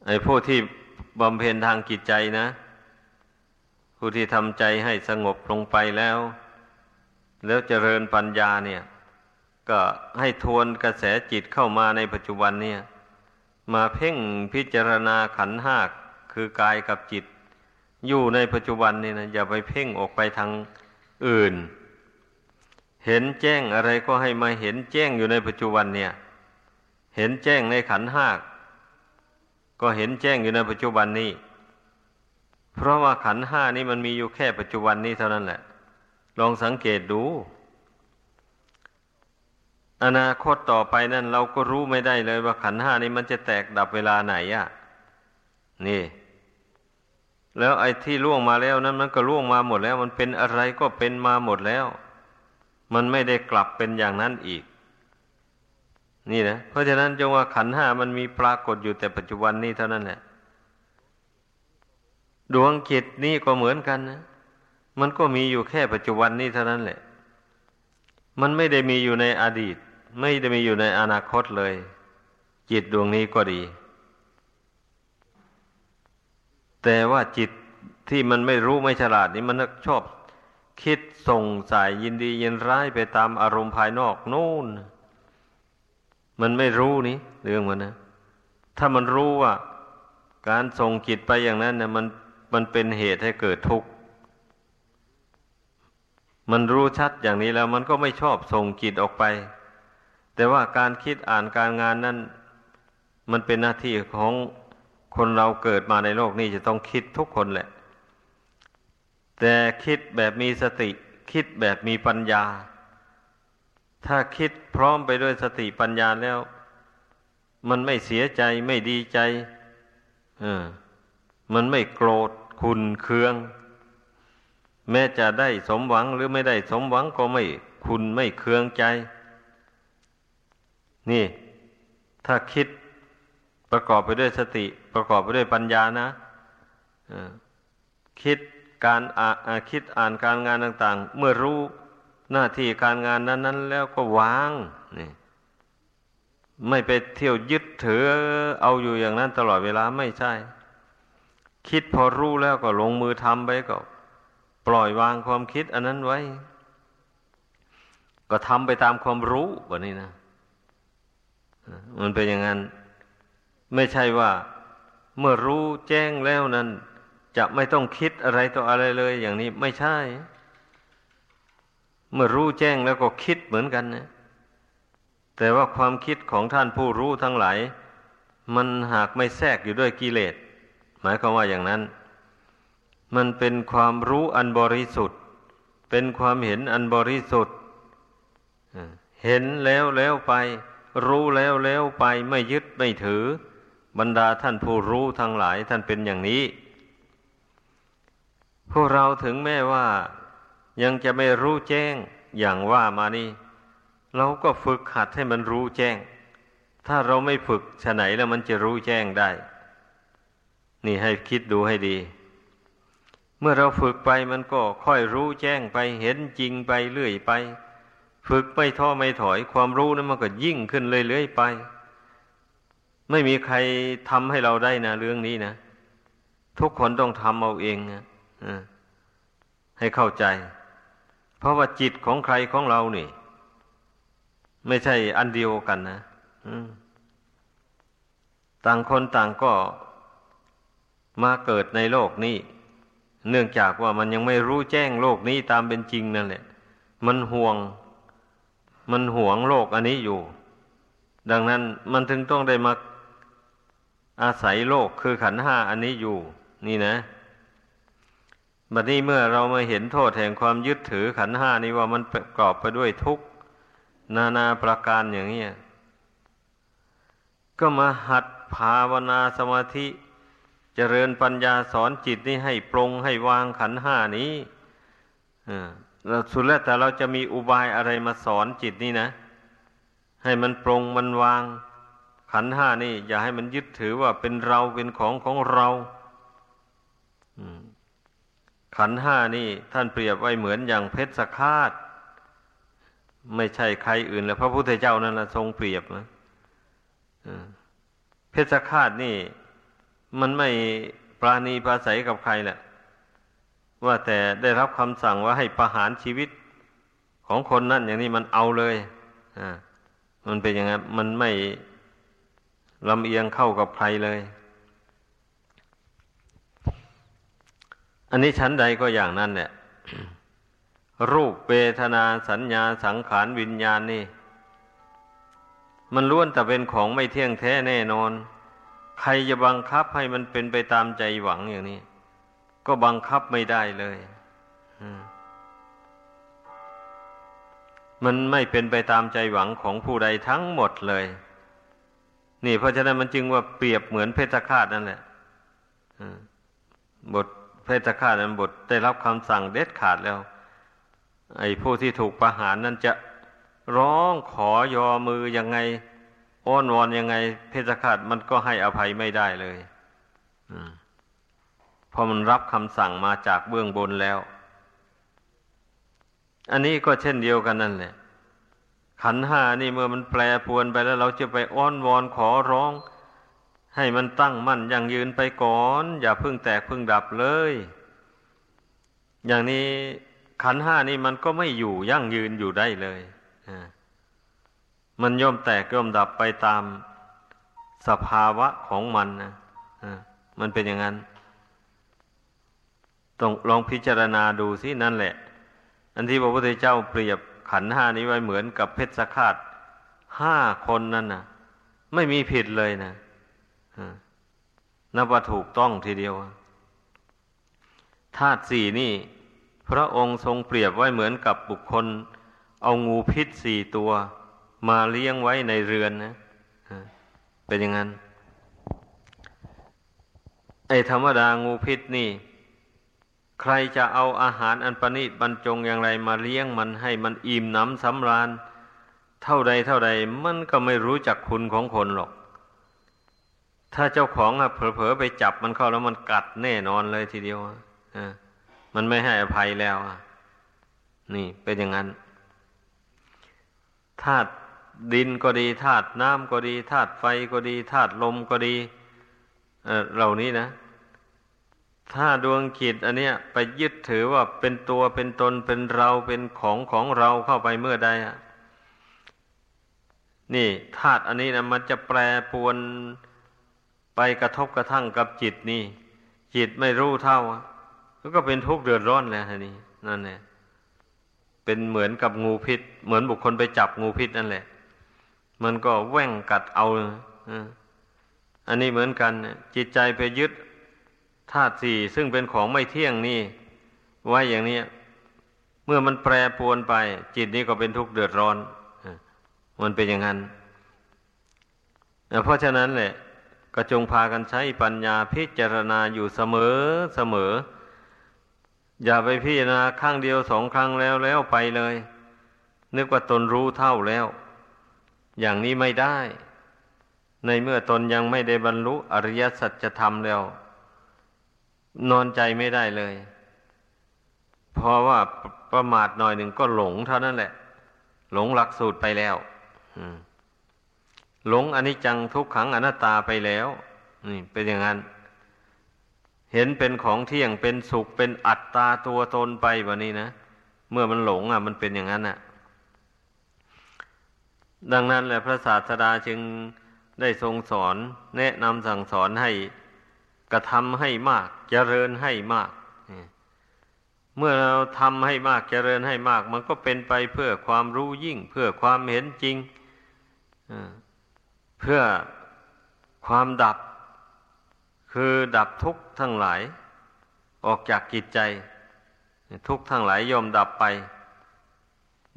ไอ้ผู้ที่บำเพ็ญทางกิจใจนะ ผู้ที่ทำใจให้สงบลงไปแล้ว แล้วเจริญปัญญาเนี่ย ก็ให้ทวนกระแสจิตเข้ามาในปัจจุบันเนี่ย มาเพ่งพิจารณาขันหากคือกายกับจิต อยู่ในปัจจุบันนี่นะอย่าไปเพ่งออกไปทางอื่น เห็นแจ้งอะไรก็ให้มาเห็นแจ้งอยู่ในปัจจุบันเนี่ย เห็นแจ้งในขันห้าก็เห็นแจ้งอยู่ในปัจจุบันนี้ เพราะว่าขันห้านี่มันมีอยู่แค่ปัจจุบันนี้เท่านั้นแหละ ลองสังเกตดู อนาคตต่อไปนั่นเราก็รู้ไม่ได้เลยว่าขันห้านี้มันจะแตกดับเวลาไหนอะ่ะ นี่ แล้วไอ้ที่ล่วงมาแล้วนั้นมันก็ล่วงมาหมดแล้ว มันเป็นอะไรก็เป็นมาหมดแล้ว มันไม่ได้กลับเป็นอย่างนั้นอีก นี่นะเพราะฉะนั้นจงว่าขันห้ามันมีปรากฏอยู่แต่ปัจจุบันนี้เท่านั้นแหละดวงจิตนี่ก็เหมือนกันนะมันก็มีอยู่แค่ปัจจุบันนี้เท่านั้นแหละ มันไม่ได้มีอยู่ในอดีต ไม่ได้มีอยู่ในอนาคตเลย จิตดวงนี้ก็ดี แต่ว่าจิตที่มันไม่รู้ไม่ฉลาดนี่มันชอบ คิดส่งสายยินดียินร้ายไปตามอารมณ์ภายนอกนู่น มันไม่รู้นี่เรื่องมันนะถ้ามันรู้ว่า การส่งจิตไปอย่างนั้นเนี่ยมันมันเป็นเหตุให้เกิดทุกข์มันรู้ชัดอย่างนี้แล้วมันก็ไม่ชอบส่งจิตออกไป แต่ว่าการคิดอ่านการงานนั้น มันเป็นหน้าที่ของคนเราเกิดมาในโลกนี้จะต้องคิดทุกคนแหละ แต่คิดแบบมีสติ คิดแบบมีปัญญา ถ้าคิดพร้อมไปด้วยสติปัญญาแล้ว มันไม่เสียใจไม่ดีใจเออมันไม่โกรธคุณเคือง แม้จะได้สมหวังหรือไม่ได้สมหวังก็ไม่คุณไม่เคืองใจ นี่ ถ้าคิดประกอบไปด้วยสติ ประกอบไปด้วยปัญญานะคิดการคิดอ่านการงานต่าง ๆ เมื่อรู้หน้าที่การงานนั้น ๆ แล้วก็วางนี่ไม่ไปเที่ยวยึดถือเอาอยู่อย่างนั้นตลอดเวลาไม่ใช่ คิดพอรู้แล้วก็ลงมือทำไปก็ ปล่อยวางความคิดอันนั้นไว้ ก็ทำไปตามความรู้แบบนี้นะ มันเป็นอย่างนั้น ไม่ใช่ว่าเมื่อรู้แจ้งแล้วนั้น จะไม่ต้องคิดอะไรต่ออะไรเลย อย่างนี้ไม่ใช่ เมื่อรู้แจ้งแล้วก็คิดเหมือนกันนะแต่ว่าความคิดของท่านผู้รู้ทั้งหลาย มันหากไม่แทรกอยู่ด้วยกิเลส หมายความว่าอย่างนั้น มันเป็นความรู้อันบริสุทธิ์ เป็นความเห็นอันบริสุทธิ์เห็นแล้วแล้วไป รู้แล้วแล้วไปไม่ยึดไม่ถือ บรรดาท่านผู้รู้ทั้งหลายท่านเป็นอย่างนี้ พวกเราถึงแม้ว่า ยังจะไม่รู้แจ้งอย่างว่ามานี่ เราก็ฝึกหัดให้มันรู้แจ้ง ถ้าเราไม่ฝึกฉไหนแล้วมันจะรู้แจ้งได้ นี่ให้คิดดูให้ดี เมื่อเราฝึกไปมันก็ค่อยรู้แจ้งไปเห็นจริงไปเรื่อยไป ฝึกไม่ท้อไม่ถอย ความรู้นั้นมันก็ยิ่งขึ้นเรื่อยๆไป ไม่มีใครทำให้เราได้นะเรื่องนี้นะ ทุกคนต้องทำเอาเองนะให้เข้าใจ เพราะว่าจิตของใครของเรานี่ ไม่ใช่อันเดียวกันนะต่างคนต่างก็มาเกิดในโลกนี้ เนื่องจากว่ามันยังไม่รู้แจ้งโลกนี้ตามเป็นจริงนั่นแหละ มันห่วง มันหวงโลกอันนี้อยู่ ดังนั้นมันถึงต้องได้มาอาศัยโลกคือขันห้าอันนี้อยู่ นี่นะบัดนี้เมื่อเรามาเห็นโทษแห่งความยึดถือขันห้านี้ว่ามันประกอบไปด้วยทุกข์นานาประการอย่างนี้ก็มาหัดภาวนาสมาธิเจริญปัญญาสอนจิตนี่ให้ปรงให้วางขันห้านี้ เราสุดแล้วแต่เราจะมีอุบายอะไรมาสอนจิตนี่นะ ให้มันปรงมันวาง ขันห้านี่ อย่าให้มันยึดถือว่าเป็นเราเป็นของของเราขันห้านี่ ท่านเปรียบไว้เหมือนอย่างเพชรสคาดไม่ใช่ใครอื่นแล้วพระพุทธเจ้านั่นละทรงเปรียบนะเพชฌฆาตนี่ มันไม่ปราณีปราศัยกับใครแหละ ว่าแต่ได้รับคำสั่งว่าให้ประหารชีวิตของคนนั่นอย่างนี้มันเอาเลย อ่า มันเป็นอย่างนั้น มันไม่ลำเอียงเข้ากับใครเลย อันนี้ชั้นใดก็อย่างนั้นเนี่ยรูปเวทนาสัญญาสังขารวิญญาณนี่ มันล้วนแต่เป็นของไม่เที่ยงแท้แน่นอน ใครจะบังคับให้มันเป็นไปตามใจหวังอย่างนี้ ก็บังคับไม่ได้เลยมันไม่เป็นไปตามใจหวังของผู้ใดทั้งหมดเลย นี่เพราะฉะนั้นมันจึงว่าเปรียบเหมือนเพชฌฆาตนั่นแหละบทเพชฌฆาตนั้นบทได้รับคำสั่งเด็ดขาดแล้ว ไอ้ผู้ที่ถูกประหารนั้นจะร้องขอยอมือยังไง อ้อนวอนยังไง เพชฌฆาตมันก็ให้อภัยไม่ได้เลย พอมันรับคำสั่งมาจากเบื้องบนแล้ว อันนี้ก็เช่นเดียวกันนั่นแหละ ขันห้านี่เมื่อมันแปรปวนไปแล้ว เราจะไปอ้อนวอนขอร้อง ให้มันตั้งมั่นอย่งยืนไปก่อน อย่าพึ่งแตกพึ่งดับเลย อย่างนี้ขันห้านี่มันก็ไม่อยู่ยั่งยืนอยู่ได้เลยมันย่อมแตกย่อมดับไปตามสภาวะของมันนะมันเป็นอย่างนั้น ต้องลองพิจารณาดูสินั่นแหละ อันที่พระพุทธเจ้าเปรียบขันห้านี้ไว้เหมือนกับเพชฌฆาตห้าคนนั่นนะไม่มีผิดเลยนะนับว่าถูกต้องทีเดียวธาตุสี่นี่ พระองค์ทรงเปรียบไว้เหมือนกับบุคคล เอางูพิษสี่ตัว มาเลี้ยงไว้ในเรือนนะเป็นอย่างนั้นไอ้ธรรมดางูพิษนี่ ใครจะเอาอาหารอันประณีตบรรจงอย่างไรมาเลี้ยงมันให้มันอิ่มหนำสำราญ เท่าใดเท่าใดมันก็ไม่รู้จักคุณของคนหรอก ถ้าเจ้าของอะเผลอๆไปจับมันเข้าแล้วมันกัดแน่นอนเลยทีเดียวอ่ามันไม่ให้อภัยแล้วอะ นี่เป็นอย่างนั้นธาตุดินก็ดีธาตุน้ำก็ดีธาตุไฟก็ดีธาตุลมก็ดีเเหล่านี้นะ ถ้าดวงขีดอันเนี้ยไปยึดถือว่าเป็นตัวเป็นตนเป็นเราเป็นของของเราเข้าไปเมื่อใดอะนี่ธาตุอันนี้นะมันจะแปรปวนไปกระทบกระทั่งกับจิตนี่ จิตไม่รู้เท่าก็เป็นทุกข์เดือดร้อนแล้วนี่นั่นแหละเป็นเหมือนกับงูพิษ เหมือนบุคคลไปจับงูพิษนั่นแหละ มันก็แว่งกัดเอาอันนี้เหมือนกันจิตใจไปยึด ธาตุสี่ซึ่งเป็นของไม่เที่ยงนี่ไว้อย่างนี้เมื่อมันแปรปรวนไป จิตนี้ก็เป็นทุกข์เดือดร้อนมันเป็นอย่างนั้นเพราะฉะนั้นแหละก็จงพากันใช้ปัญญาพิจารณาอยู่เสมอเสมอ อย่าไปพิจารณาครั้งเดียวสองครั้งแล้วแล้วไปเลย นึกว่าตนรู้เท่าแล้ว อย่างนี้ไม่ได้ ในเมื่อตนยังไม่ได้บรรลุอริยสัจธรรมแล้ว นอนใจไม่ได้เลย เพราะว่าประมาทหน่อยหนึ่งก็หลงเท่านั้นแหละ หลงหลักสูตรไปแล้วหลงอนิจจังทุกขังอนัตตาไปแล้ว นี่ เป็นอย่างนั้น เห็นเป็นของเที่ยงเป็นสุขเป็นอัตตาตัวตนไปแบบนี้นะเมื่อมันหลงอะ มันเป็นอย่างนั้นอะ ดังนั้นแหละพระศาสดาจึงได้ทรงสอน แนะนำสั่งสอนให้ กระทำให้มากเจริญให้มาก เมื่อเราทำให้มากเจริญให้มาก มันก็เป็นไปเพื่อความรู้ยิ่ง เพื่อความเห็นจริงเพื่อความดับ คือดับทุกข์ทั้งหลาย ออกจากกิจใจ ทุกข์ทั้งหลายยอมดับไป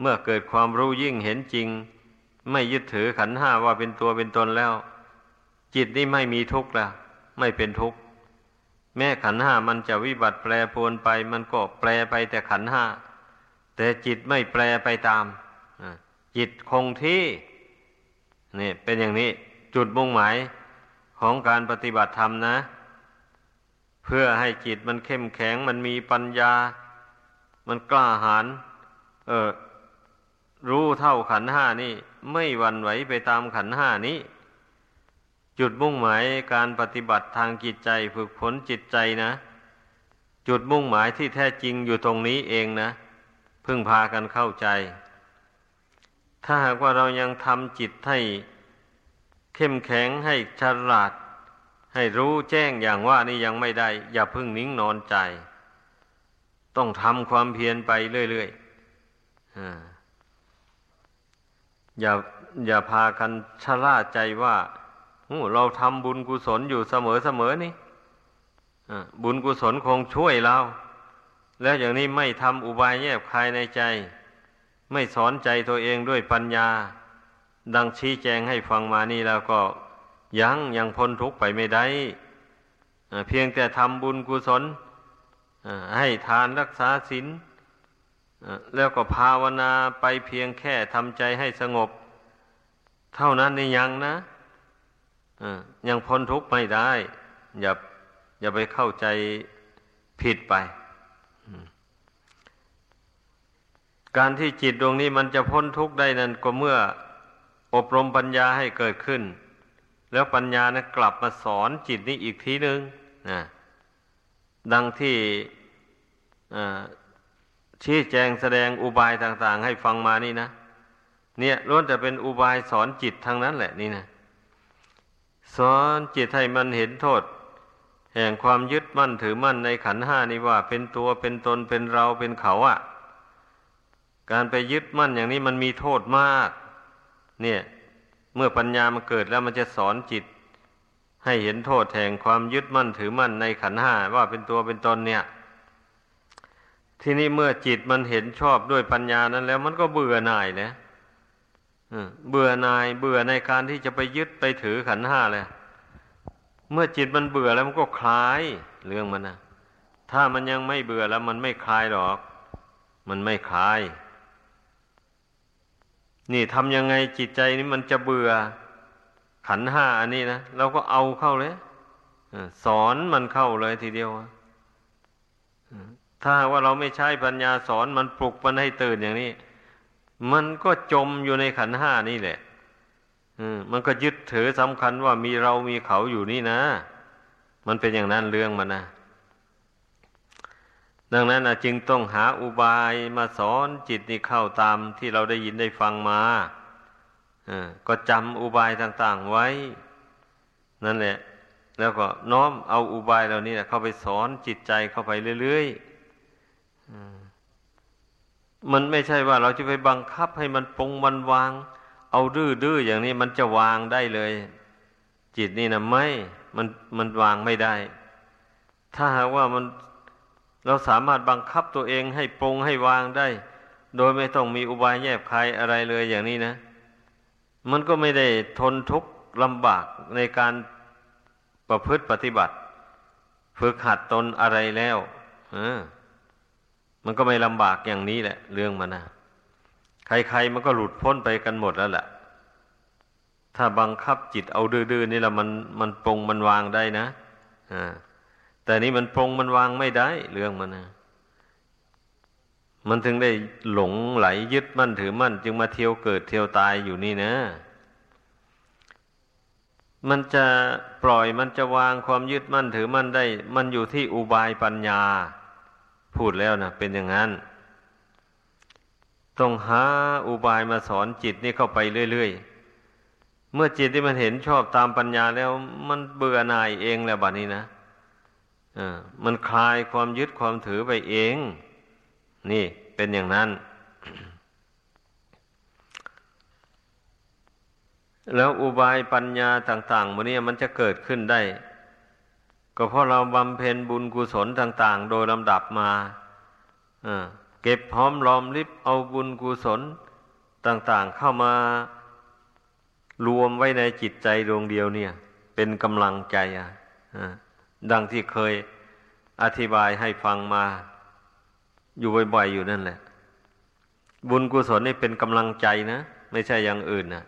เมื่อเกิดความรู้ยิ่งเห็นจริง ไม่ยึดถือขันห้าว่าเป็นตัวเป็นตนแล้ว จิตนี่ไม่มีทุกข์แล้ว ไม่เป็นทุกข์ แม้ขันห้ามันจะวิบัติแปรปรวนไป มันก็แปรไปแต่ขันห้า แต่จิตไม่แปรไปตาม จิตคงที่นี่เป็นอย่างนี้จุดมุ่งหมายของการปฏิบัติธรรมนะ เพื่อให้จิตมันเข้มแข็งมันมีปัญญา มันกล้าหาญเออรู้เท่าขันห้านี่ ไม่หวั่นไหวไปตามขันห้านี้ จุดมุ่งหมายการปฏิบัติทางจิตใจฝึกฝนจิตใจนะ จุดมุ่งหมายที่แท้จริงอยู่ตรงนี้เองนะพึ่งพากันเข้าใจ ถ้าหากว่าเรายังทำจิตให้เข้มแข็งให้ฉลาด ให้รู้แจ้งอย่างว่านี่ยังไม่ได้ อย่าพึ่งนิ่งนอนใจ ต้องทำความเพียรไปเรื่อยๆอย่าอย่าพากันชะล่าใจว่า เราทำบุญกุศลอยู่เสมอๆนี่บุญกุศลคงช่วยเรา แล้วอย่างนี้ไม่ทำอุบายแยบคายในใจ ไม่สอนใจตัวเองด้วยปัญญา ดังชี้แจงให้ฟังมานี่แล้วก็ยังยังพ้นทุกข์ไปไม่ได้เพียงแต่ทำบุญกุศลให้ทานรักษาศีลแล้วก็ภาวนาไปเพียงแค่ทำใจให้สงบ เท่านั้นนี่ยังนะ ยังพ้นทุกข์ไม่ได้ อย่าอย่าไปเข้าใจผิดไป การที่จิตดวงนี้มันจะพ้นทุกข์ได้นั้นก็เมื่ออบรมปัญญาให้เกิดขึ้น แล้วปัญญานะกลับมาสอนจิตนี้อีกทีหนึ่งนะดังที่ชี้แจงแสดงอุบายต่าง ๆ ให้ฟังมานี่นะ เนี่ยล้วนแต่เป็นอุบายสอนจิตทางนั้นแหละนี่นะ สอนจิตให้มันเห็นโทษ แห่งความยึดมั่นถือมั่นในขันห้านี่ว่า เป็นตัวเป็นตนเป็นเราเป็นเขาอะ่ะ การไปยึดมั่นอย่างนี้มันมีโทษมาก เนี่ย เมื่อปัญญามันเกิดแล้วมันจะสอนจิต ให้เห็นโทษแห่งความยึดมั่นถือมั่นในขันห้าว่าเป็นตัวเป็นตนเนี่ย ทีนี้เมื่อจิตมันเห็นชอบด้วยปัญญานั้นแล้ว มันก็เบื่อหน่ายนะ เบื่อนายเบื่อในการที่จะไปยึดไปถือขันห้าเลย เมื่อจิตมันเบื่อแล้วมันก็คลายเรื่องมันนะถ้ามันยังไม่เบื่อแล้วมันไม่คลายหรอก มันไม่คลาย นี่ทำยังไงจิตใจนี้มันจะเบื่อขันห้าอันนี้นะเราก็เอาเข้าเลยสอนมันเข้าเลยทีเดียวถ้าว่าเราไม่ใช้ปัญญาสอนมันปลุกมันให้ตื่นอย่างนี้ มันก็จมอยู่ในขันห้านี่แหละมันก็ยึดถือสำคัญว่ามีเรามีเขาอยู่นี่นะ มันเป็นอย่างนั้นเรื่องมันนะ ดังนั้นจึงต้องหาอุบายมาสอนจิตนี่เข้าตามที่เราได้ยินได้ฟังมาก็จำอุบายต่างๆไว้ นั่นแหละ แล้วก็น้อมเอาอุบายเหล่านี้เข้าไปสอนจิตใจเข้าไปเรื่อยๆ มันไม่ใช่ว่าเราจะไปบังคับให้มันปรงมันวาง เอาดื้อๆอย่างนี้มันจะวางได้เลย จิตนี่นะไม่มันมันวางไม่ได้ ถ้าหากว่ามันเราสามารถบังคับตัวเองให้ปรงให้วางได้ โดยไม่ต้องมีอุบายแยบคายอะไรเลยอย่างนี้นะ มันก็ไม่ได้ทนทุกข์ลำบากในการประพฤติปฏิบัติ ฝึกหัดตนอะไรแล้ว เออ มันก็ไม่ลำบากอย่างนี้แหละ เรื่องมันนะใครๆมันก็หลุดพ้นไปกันหมดแล้วแหละถ้าบังคับจิตเอาดื้อๆนี่แหละมันมันปรงมันวางได้นะอ่าแต่นี้มันปรงมันวางไม่ได้ เรื่องมันนะมันถึงได้หลงไหลยึดมั่นถือมั่น จึงมาเที่ยวเกิดเที่ยวตายอยู่นี่นะ มันจะปล่อยมันจะวางความยึดมั่นถือมั่นได้ มันอยู่ที่อุบายปัญญา พูดแล้วนะเป็นอย่างนั้น ต้องหาอุบายมาสอนจิตนี่เข้าไปเรื่อยๆ เมื่อจิตที่มันเห็นชอบตามปัญญาแล้ว มันเบื่อหน่ายเองแล้วบัดนี้นะมันคลายความยึดความถือไปเอง นี่เป็นอย่างนั้น แล้วอุบายปัญญาต่างๆมันนี้มันจะเกิดขึ้นได้ ก็เพราะเราบำเพ็ญบุญกุศลต่าง ๆ โดยลำดับมาเก็บพร้อมรอมริบเอาบุญกุศลต่าง ๆ เข้ามารวมไว้ในจิตใจดวงเดียวเนี่ย เป็นกำลังใจอะดังที่เคยอธิบายให้ฟังมา อยู่บ่อยๆอยู่นั่นแหละ บุญกุศลนี่เป็นกำลังใจนะ ไม่ใช่อย่างอื่นนะ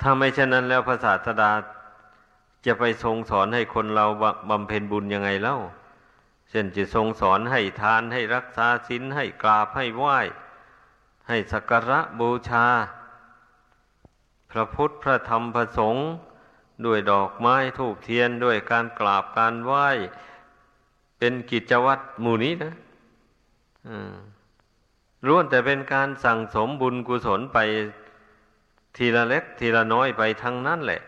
ถ้าไม่เช่นนั้นแล้วพระศาสดา จะไปทรงสอนให้คนเราบำเพ็ญบุญยังไงเล่า เช่นจะทรงสอนให้ทานให้รักษาศีลให้กราบให้ไหว้ ให้สักการะบูชา พระพุทธพระธรรมพระสงฆ์ด้วยดอกไม้ทูบเทียนด้วยการกราบการไหว้ เป็นกิจวัตรหมู่นี้นะล้วนแต่เป็นการสั่งสมบุญกุศลไปทีละเล็กทีละน้อยไปทั้งนั้นแหละ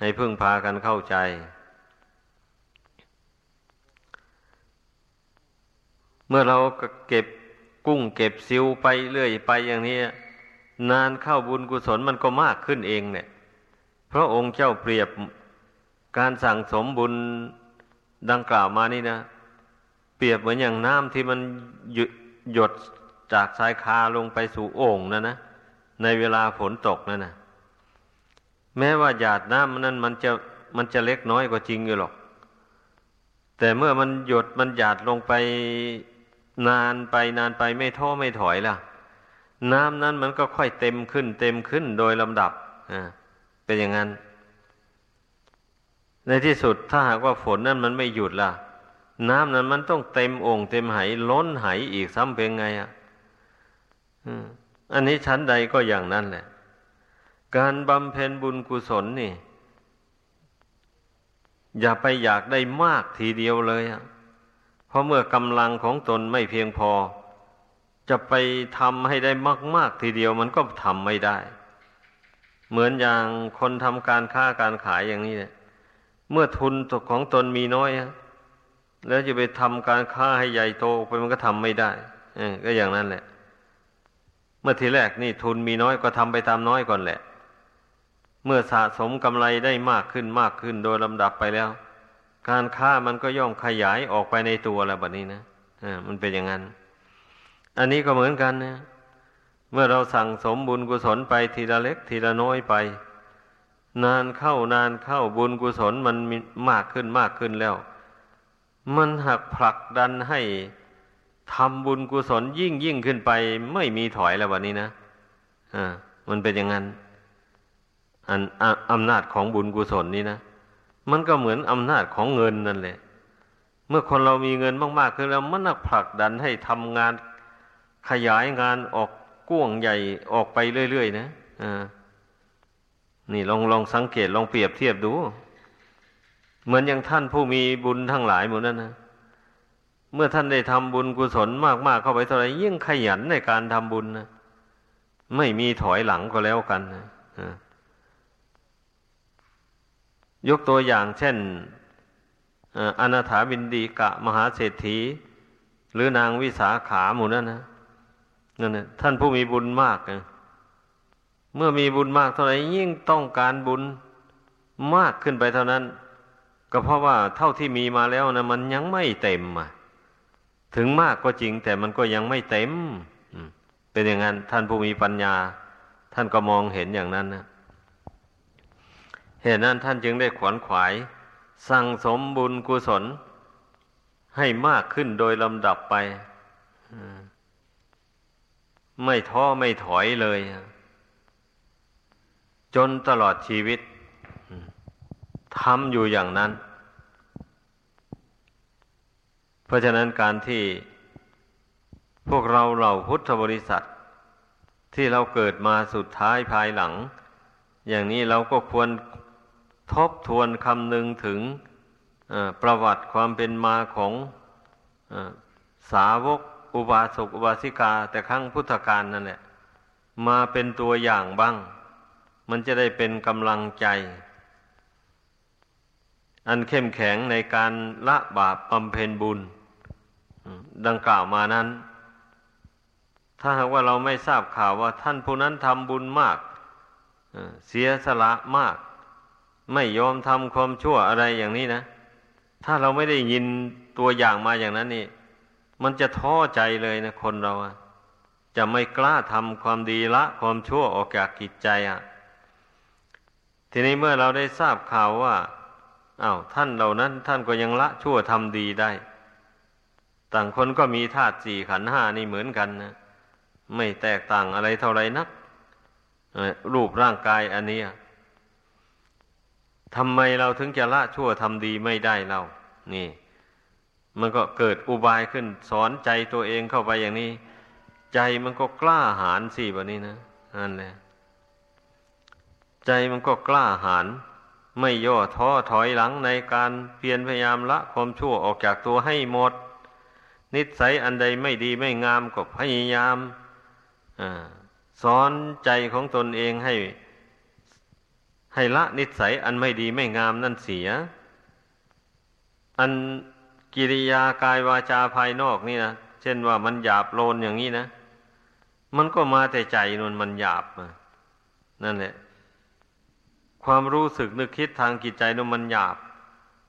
ให้พึ่งพากันเข้าใจ เมื่อเราเก็บกุ้งเก็บซิวไปเรื่อยไปอย่างนี้ นานเข้าบุญกุศลมันก็มากขึ้นเองเนี่ยพระองค์เจ้าเปรียบการสั่งสมบุญดังกล่าวมานี่นะ เปรียบเหมือนอย่างน้ำที่มันหยดจากสายคาลงไปสู่โอ่งนะนะในเวลาฝนตกนั่นนะ แม้ว่าหยาดน้ำนั้นมันจะมันจะเล็กน้อยกว่าจริงอยู่หรอก แต่เมื่อมันหยดมันหยาดลงไปนานไปนานไปไม่ท้อไม่ถอยล่ะ น้ำนั้นมันก็ค่อยเต็มขึ้น เต็มขึ้นโดยลำดับอ่าเป็นอย่างนั้น ในที่สุดถ้าหากว่าฝนนั้นมันไม่หยุดล่ะ น้ำนั้นมันต้องเต็มองค์เต็มไหล้นไหอีกซ้ำเป็นไงอะอันนี้ชั้นใดก็อย่างนั้นแหละ การบำเพ็ญบุญกุศลนี่ อย่าไปอยากได้มากทีเดียวเลยอะเพราะเมื่อกำลังของตนไม่เพียงพอ จะไปทำให้ได้มาก ๆ ทีเดียวมันก็ทำไม่ได้ เหมือนอย่างคนทำการค้าการขายอย่างนี้เนี่ยเมื่อทุนของตนมีน้อยแล้วจะไปทำการค้าให้ใหญ่โตไปมันก็ทำไม่ได้ก็อย่างนั้นแหละ เมื่อทีแรกนี่ทุนมีน้อยก็ทำไปตามน้อยก่อนแหละ เมื่อสะสมกำไรได้มากขึ้นมากขึ้นโดยลำดับไปแล้ว การค้ามันก็ย่อมขยายออกไปในตัวแล้วแบบนี้นะอ่ามันเป็นอย่างนั้น อันนี้ก็เหมือนกันนะเมื่อเราสั่งสมบุญกุศลไปทีละเล็กทีละน้อยไป นานเข้านานเข้าบุญกุศลมันมากขึ้นมากขึ้นแล้ว มันหักผลักดันให้ทำบุญกุศลยิ่งยิ่งขึ้นไป ไม่มีถอยแล้ววันนี้นะอ่ามันเป็นอย่างนั้น อันอำนาจของบุญกุศลนี่นะมันก็เหมือนอำนาจของเงินนั่นแหละ เมื่อคนเรามีเงินมากๆขึ้นแล้วมันหักผลักดันให้ทำงานขยายงานออกกว้างใหญ่ออกไปเรื่อยๆนะอ่านี่ลองลองสังเกตลองเปรียบเทียบดู เหมือนอย่างท่านผู้มีบุญทั้งหลายหมดนั้นนะเมื่อท่านได้ทำบุญกุศลมากๆเข้าไปเท่าไรยิ่งขยันในการทำบุญนะไม่มีถอยหลังก็แล้วกันนะ ยกตัวอย่างเช่นอนาถาบินดีกะมหาเศรษฐี หรือนางวิสาขาหมู่นั้นนะนั่นนะท่านผู้มีบุญมากนะเมื่อมีบุญมากเท่าไหร่ยิ่งต้องการบุญมากขึ้นไปเท่านั้น ก็เพราะว่าเท่าที่มีมาแล้วนะมันยังไม่เต็มอะถึงมากก็จริง แต่มันก็ยังไม่เต็มเป็นอย่างนั้น ท่านผู้มีปัญญา ท่านก็มองเห็นอย่างนั้นนะ เหตุนั้นท่านจึงได้ขวนขวาย สั่งสมบุญกุศล ให้มากขึ้นโดยลำดับไป ไม่ท้อไม่ถอยเลย จนตลอดชีวิตทำอยู่อย่างนั้น เพราะฉะนั้นการที่พวกเราเหล่าพุทธบริษัท ที่เราเกิดมาสุดท้ายภายหลัง อย่างนี้เราก็ควร ทบทวนคำนึงถึงประวัติความเป็นมาของสาวกอุบาสกอุบาสิกา แต่ครั้งพุทธกาลนั่นแหละมาเป็นตัวอย่างบ้าง มันจะได้เป็นกำลังใจ อันเข้มแข็งในการละบาปบำเพ็ญบุญ ดังกล่าวมานั้น ถ้าหากว่าเราไม่ทราบข่าวว่าท่านผู้นั้นทำบุญมาก เสียสละมาก ไม่ยอมทำความชั่วอะไรอย่างนี้นะ ถ้าเราไม่ได้ยินตัวอย่างมาอย่างนั้นนี่ มันจะท้อใจเลยนะคนเราอะจะไม่กล้าทำความดีละความชั่วออกจากกิจใจอะทีนี้เมื่อเราได้ทราบข่าวว่าอา้าวท่านเหล่านั้นท่านก็ยังละชั่วทำดีได้ ต่างคนก็มีธาตุสี่ขันห้านี่เหมือนกันนะไม่แตกต่างอะไรเท่าไรนักรูปร่างกายอันนี้ ทำไมเราถึงจะละชั่วทำดีไม่ได้เรานี่ มันก็เกิดอุบายขึ้น สอนใจตัวเองเข้าไปอย่างนี้ ใจมันก็กล้าหาญสิแบบนี้นะนั่นแหละใจมันก็กล้าหาญไม่ย่อท้อถอยหลังในการเพียรพยายามละความชั่วออกจากตัวให้หมด นิสัยอันใดไม่ดีไม่งามก็พยายามอสอนใจของตนเองให้ ให้ละนิสัยอันไม่ดีไม่งามนั่นเสีย อันกิริยากายวาจาภายนอกนี่นะเช่นว่ามันหยาบโลนอย่างนี้นะ มันก็มาแต่ใจนวนมันหยาบมานั่นแหละ ความรู้สึกนึกคิดทางจิตใจนวนมันหยาบ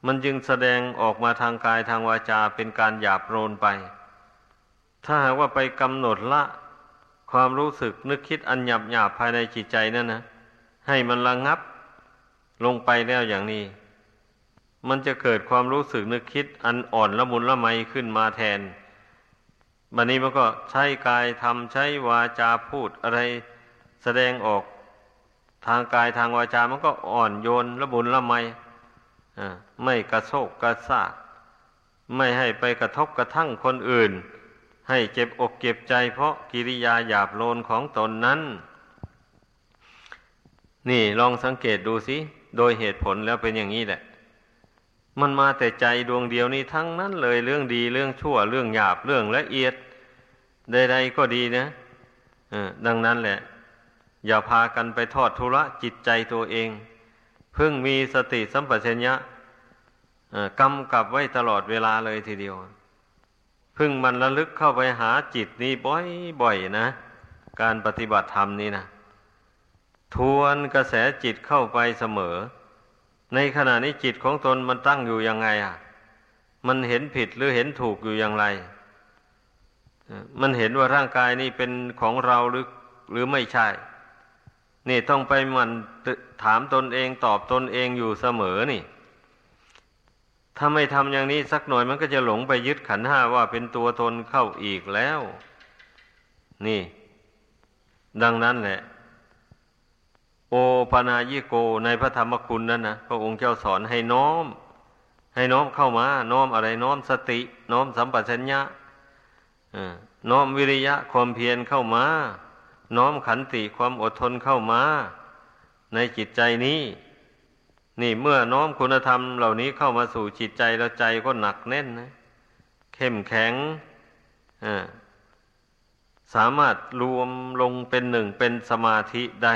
มันจึงแสดงออกมาทางกายทางวาจาเป็นการหยาบโลนไป ถ้าหากว่าไปกำหนดละ ความรู้สึกนึกคิดอันหยาบหยาบภายในจิตใจนั่นนะให้มันระงงับ ลงไปแล้วอย่างนี้ มันจะเกิดความรู้สึกนึกคิดอันอ่อนละมุนละไมขึ้นมาแทนบันนี้มันก็ใช้กายทำใช้วาจาพูดอะไร แสดงออกทางกายทางวาจามันก็อ่อนโยนละมุนละไมไม่กระโซกกระซาก ไม่ให้ไปกระทบกระทั่งคนอื่น ให้เจ็บอกเก็บใจเพราะกิริยาหยาบโลนของตนนั้น นี่ลองสังเกตดูสิ โดยเหตุผลแล้วเป็นอย่างนี้แหละ มันมาแต่ใจดวงเดียวนี้ทั้งนั้นเลยเรื่องดีเรื่องชั่วเรื่องหยาบเรื่องละเอียดใดๆก็ดีนะดังนั้นแหละ อย่าพากันไปทอดทุระจิตใจตัวเอง เพิ่งมีสติสัมปชัญญะกำกับไว้ตลอดเวลาเลยทีเดียว พึ่งมันระลึกเข้าไปหาจิตนี้บ่อยๆนะ การปฏิบัติธรรมนี่นะ ทวนกระแสจิตเข้าไปเสมอ ในขณะนี้จิตของตนมันตั้งอยู่ยังไงอะ มันเห็นผิดหรือเห็นถูกอยู่อย่างไร มันเห็นว่าร่างกายนี่เป็นของเราหรือหรือไม่ใช่ นี่ต้องไปมันถามตนเองตอบตนเองอยู่เสมอนี่ ถ้าไม่ทำอย่างนี้สักหน่อยมันก็จะหลงไปยึดขันห้าว่าเป็นตัวตนเข้าอีกแล้ว นี่ ดังนั้นแหละ โอปนายิโกในพระธรรมคุณนั้นนะพระองค์เจ้าสอนให้น้อม ให้น้อมเข้ามา น้อมอะไรน้อมสติ น้อมสัมปชัญญะน้อมวิริยะความเพียรเข้ามา น้อมขันติความอดทนเข้ามา ในจิตใจนี้ นี่เมื่อน้อมคุณธรรมเหล่านี้เข้ามาสู่จิตใจแล้วใจก็หนักแน่นนะเข้มแข็งสามารถรวมลงเป็นหนึ่งเป็นสมาธิได้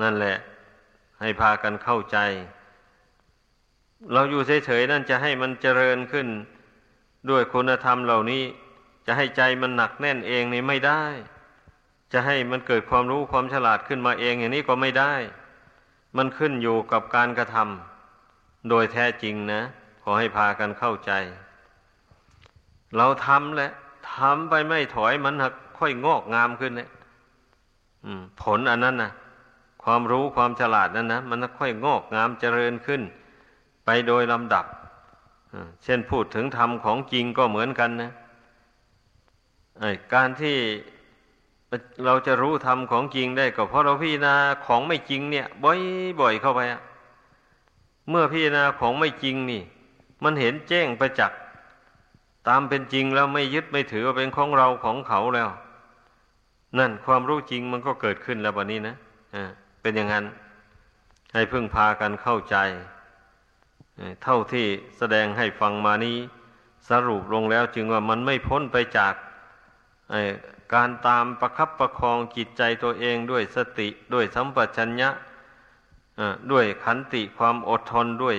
นั่นแหละ ให้พากันเข้าใจ เราอยู่เฉยๆนั่นจะให้มันเจริญขึ้น ด้วยคุณธรรมเหล่านี้ จะให้ใจมันหนักแน่นเองนี่ไม่ได้ จะให้มันเกิดความรู้ความฉลาดขึ้นมาเองอย่างนี้ก็ไม่ได้ มันขึ้นอยู่กับการกระทำโดยแท้จริงนะ ขอให้พากันเข้าใจ เราทำแหละทำไปไม่ถอยมันหักค่อยงอกงามขึ้นเนี่ยผลอันนั้นนะ ความรู้ความฉลาดนั้นนะมันค่อยงอกงามเจริญขึ้น ไปโดยลำดับเช่นพูดถึงธรรมของจริงก็เหมือนกันนะการที่เราจะรู้ธรรมของจริงได้ก็เพราะเราพิจารณาของไม่จริงเนี่ย บ่อยๆเข้าไปอะเมื่อพิจารณาของไม่จริงนี่ มันเห็นแจ้งประจักษ์ตามเป็นจริงแล้วไม่ยึดไม่ถือว่าเป็นของเราของเขาแล้ว นั่นความรู้จริงมันก็เกิดขึ้นแล้ววันนี้นะอ่า เป็นอย่างนั้น ให้พึ่งพากันเข้าใจ เท่าที่แสดงให้ฟังมานี้ สรุปลงแล้วจึงว่ามันไม่พ้นไปจากการตามประคับประคองจิตใจตัวเองด้วยสติด้วยสัมปชัญญะด้วยขันติความอดทนด้วย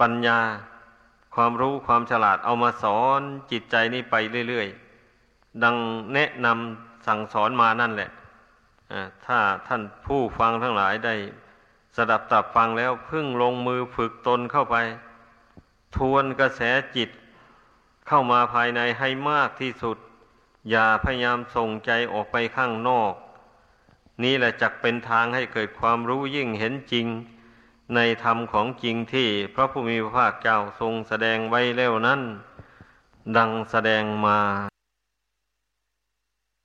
ปัญญา ความรู้ความฉลาดเอามาสอนจิตใจนี้ไปเรื่อย ๆ ดังแนะนำสั่งสอนมานั่นแหละ ถ้าท่านผู้ฟังทั้งหลายได้สดับตับฟังแล้วพึ่งลงมือฝึกตนเข้าไป ทวนกระแสจิตเข้ามาภายในให้มากที่สุด อย่าพยายามส่งใจออกไปข้างนอก นี่แหละจักเป็นทางให้เกิดความรู้ยิ่งเห็นจริง ในธรรมของจริงที่พระผู้มีพระภาคเจ้าทรงแสดงไว้แล้วนั้น ดังแสดงมา